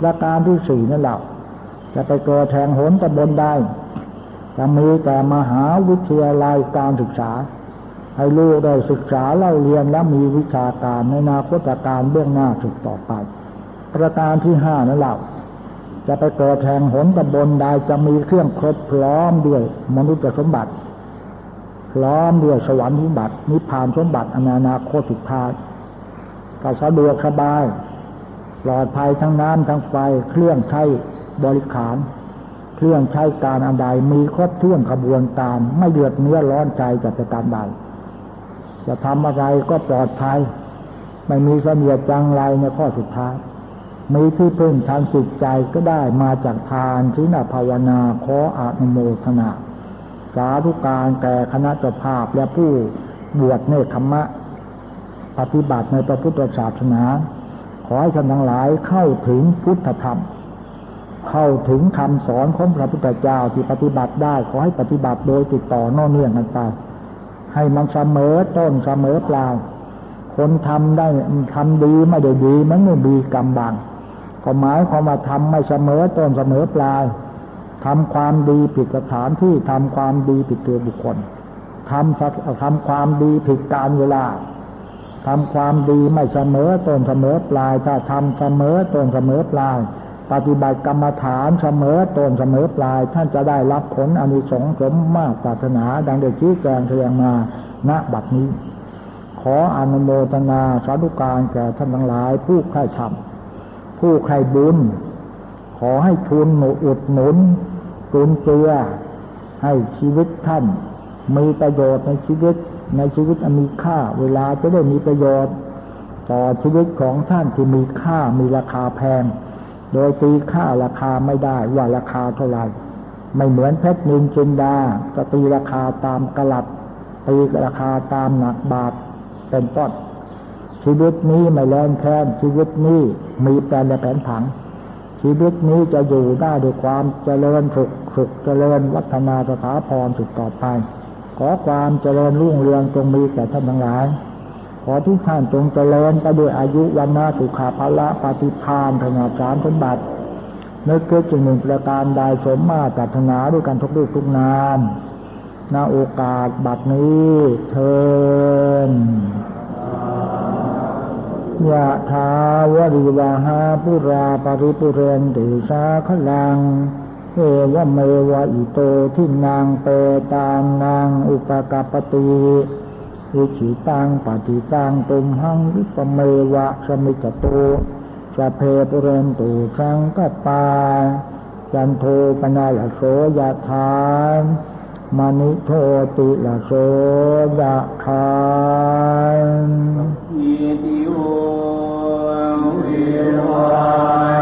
ประการที่สี่นั่นแหละจะไปเกิดแทงหนตะบนได้ จะมีแต่มหาวิทยาลัยการศึกษา ให้ลูกได้ศึกษาเล่าเรียนและมีวิชาการในนาคตการเบื้องหน้าถึกต่อไป ประการที่ห้านั่นแหละ จะไปเกิดแทงหนตะบนใดจะมีเครื่องครบพร้อมด้วยมนุษย์สมบัติ พร้อมด้วยสวรรค์สมบัตินิพพานสมบัติอนาคตสุดท้ายก็สะดวกสบายปลอดภัยทั้งน้ำทั้งไฟเครื่องใช้บริขาร เครื่องใช้การอันใดมีครบถ้วนขบวนการ ไม่เดือดเนื้อร้อนใจจากการใดจะทำอะไรก็ปลอดภัย ไม่มีเสนียดจังไรในข้อสุดท้าย มีที่พึ่งทางจิตใจก็ได้มาจากทานศีลภาวนาขออานุโมทนา สาธุการแก่คณะเจ้าภาพและผู้บวชเนคขมะ ปฏิบัติในพระพุทธศาสนา ขอให้ท่านทั้งหลายเข้าถึงพุทธธรรม เข้าถึงคำสอนของพระพุทธเจ้าที่ปฏิบัติได้ขอให้ปฏิบัติโดยติดต่อนอเนื่องกันไป ให้มันเสมอต้นเสมอปลายคนทำได้ทำดีไม่ได้ดีมันไม่ดีกรรมบัง ก็หมายความว่าทำไม่เสมอต้นเสมอปลายทำความดีผิดสถานที่ทำความดีผิดตัวบุคคลทำทำความดีผิดการเวลาทำความดีไม่เสมอต้นเสมอปลายถ้าทำเสมอต้นเสมอปลาย ปฏิบัติกรรมฐานเสมอต้นเสมอปลาย ท่านจะได้รับผลอนิสงส์สมมากปรารถนา ดังเดชี้แจงแสดงมาณบัดนี้ ขออนุโมทนาสาธุการแก่ท่านทั้งหลายผู้ใคร่ทำ ผู้ใครบุญ ขอให้ทุนหนุอุดหนุนจุนเจือให้ชีวิตท่าน มีประโยชน์ในชีวิตในชีวิตมีค่า เวลาจะได้มีประโยชน์ ต่อชีวิตของท่านที่มีค่ามีราคาแพง โดยตีค่าราคาไม่ได้ว่าราคาเท่าไหร่ไม่เหมือนเพชรนินจินดาจะตีราคาตามกลัดตีราคาตามหนักบาทเป็นต้น ชีวิตนี้ไม่แรงแค้นชีวิตนี้มีแปลนและแผนผัง ชีวิตนี้จะอยู่ได้ด้วยความเจริญฝึกฝึกเจริญวัฒนาสถาพรสุดต่อไป ขอความเจริญรุ่งเรืองจงมีแก่ท่านทั้งหลาย ขอทุกท่านจงเจริญไปด้วยอายุวันนาสุขาภละปฏิพานธนาสารสมบัตินึกคิดจึงหนึ่งประการใดสมมาตรถนาด้วยกันทุกรูปทุกนามนาโอกาสบัดนี้เทิยะถา วาริวะหาปูรา ปะริปูเรนติสาคะรัง เอวะเมวะ อิโตทินนังเปตานังอุปะกัปปะติอิจฉิตังปัตถิตังตุมหัง ขิปปะเมวะ สะมิชฌะตุ สัพเพปูเรนตุสังกัปปา จันโทปัณณะระโสยะถานมณิโทติลโสยะทาน Amen.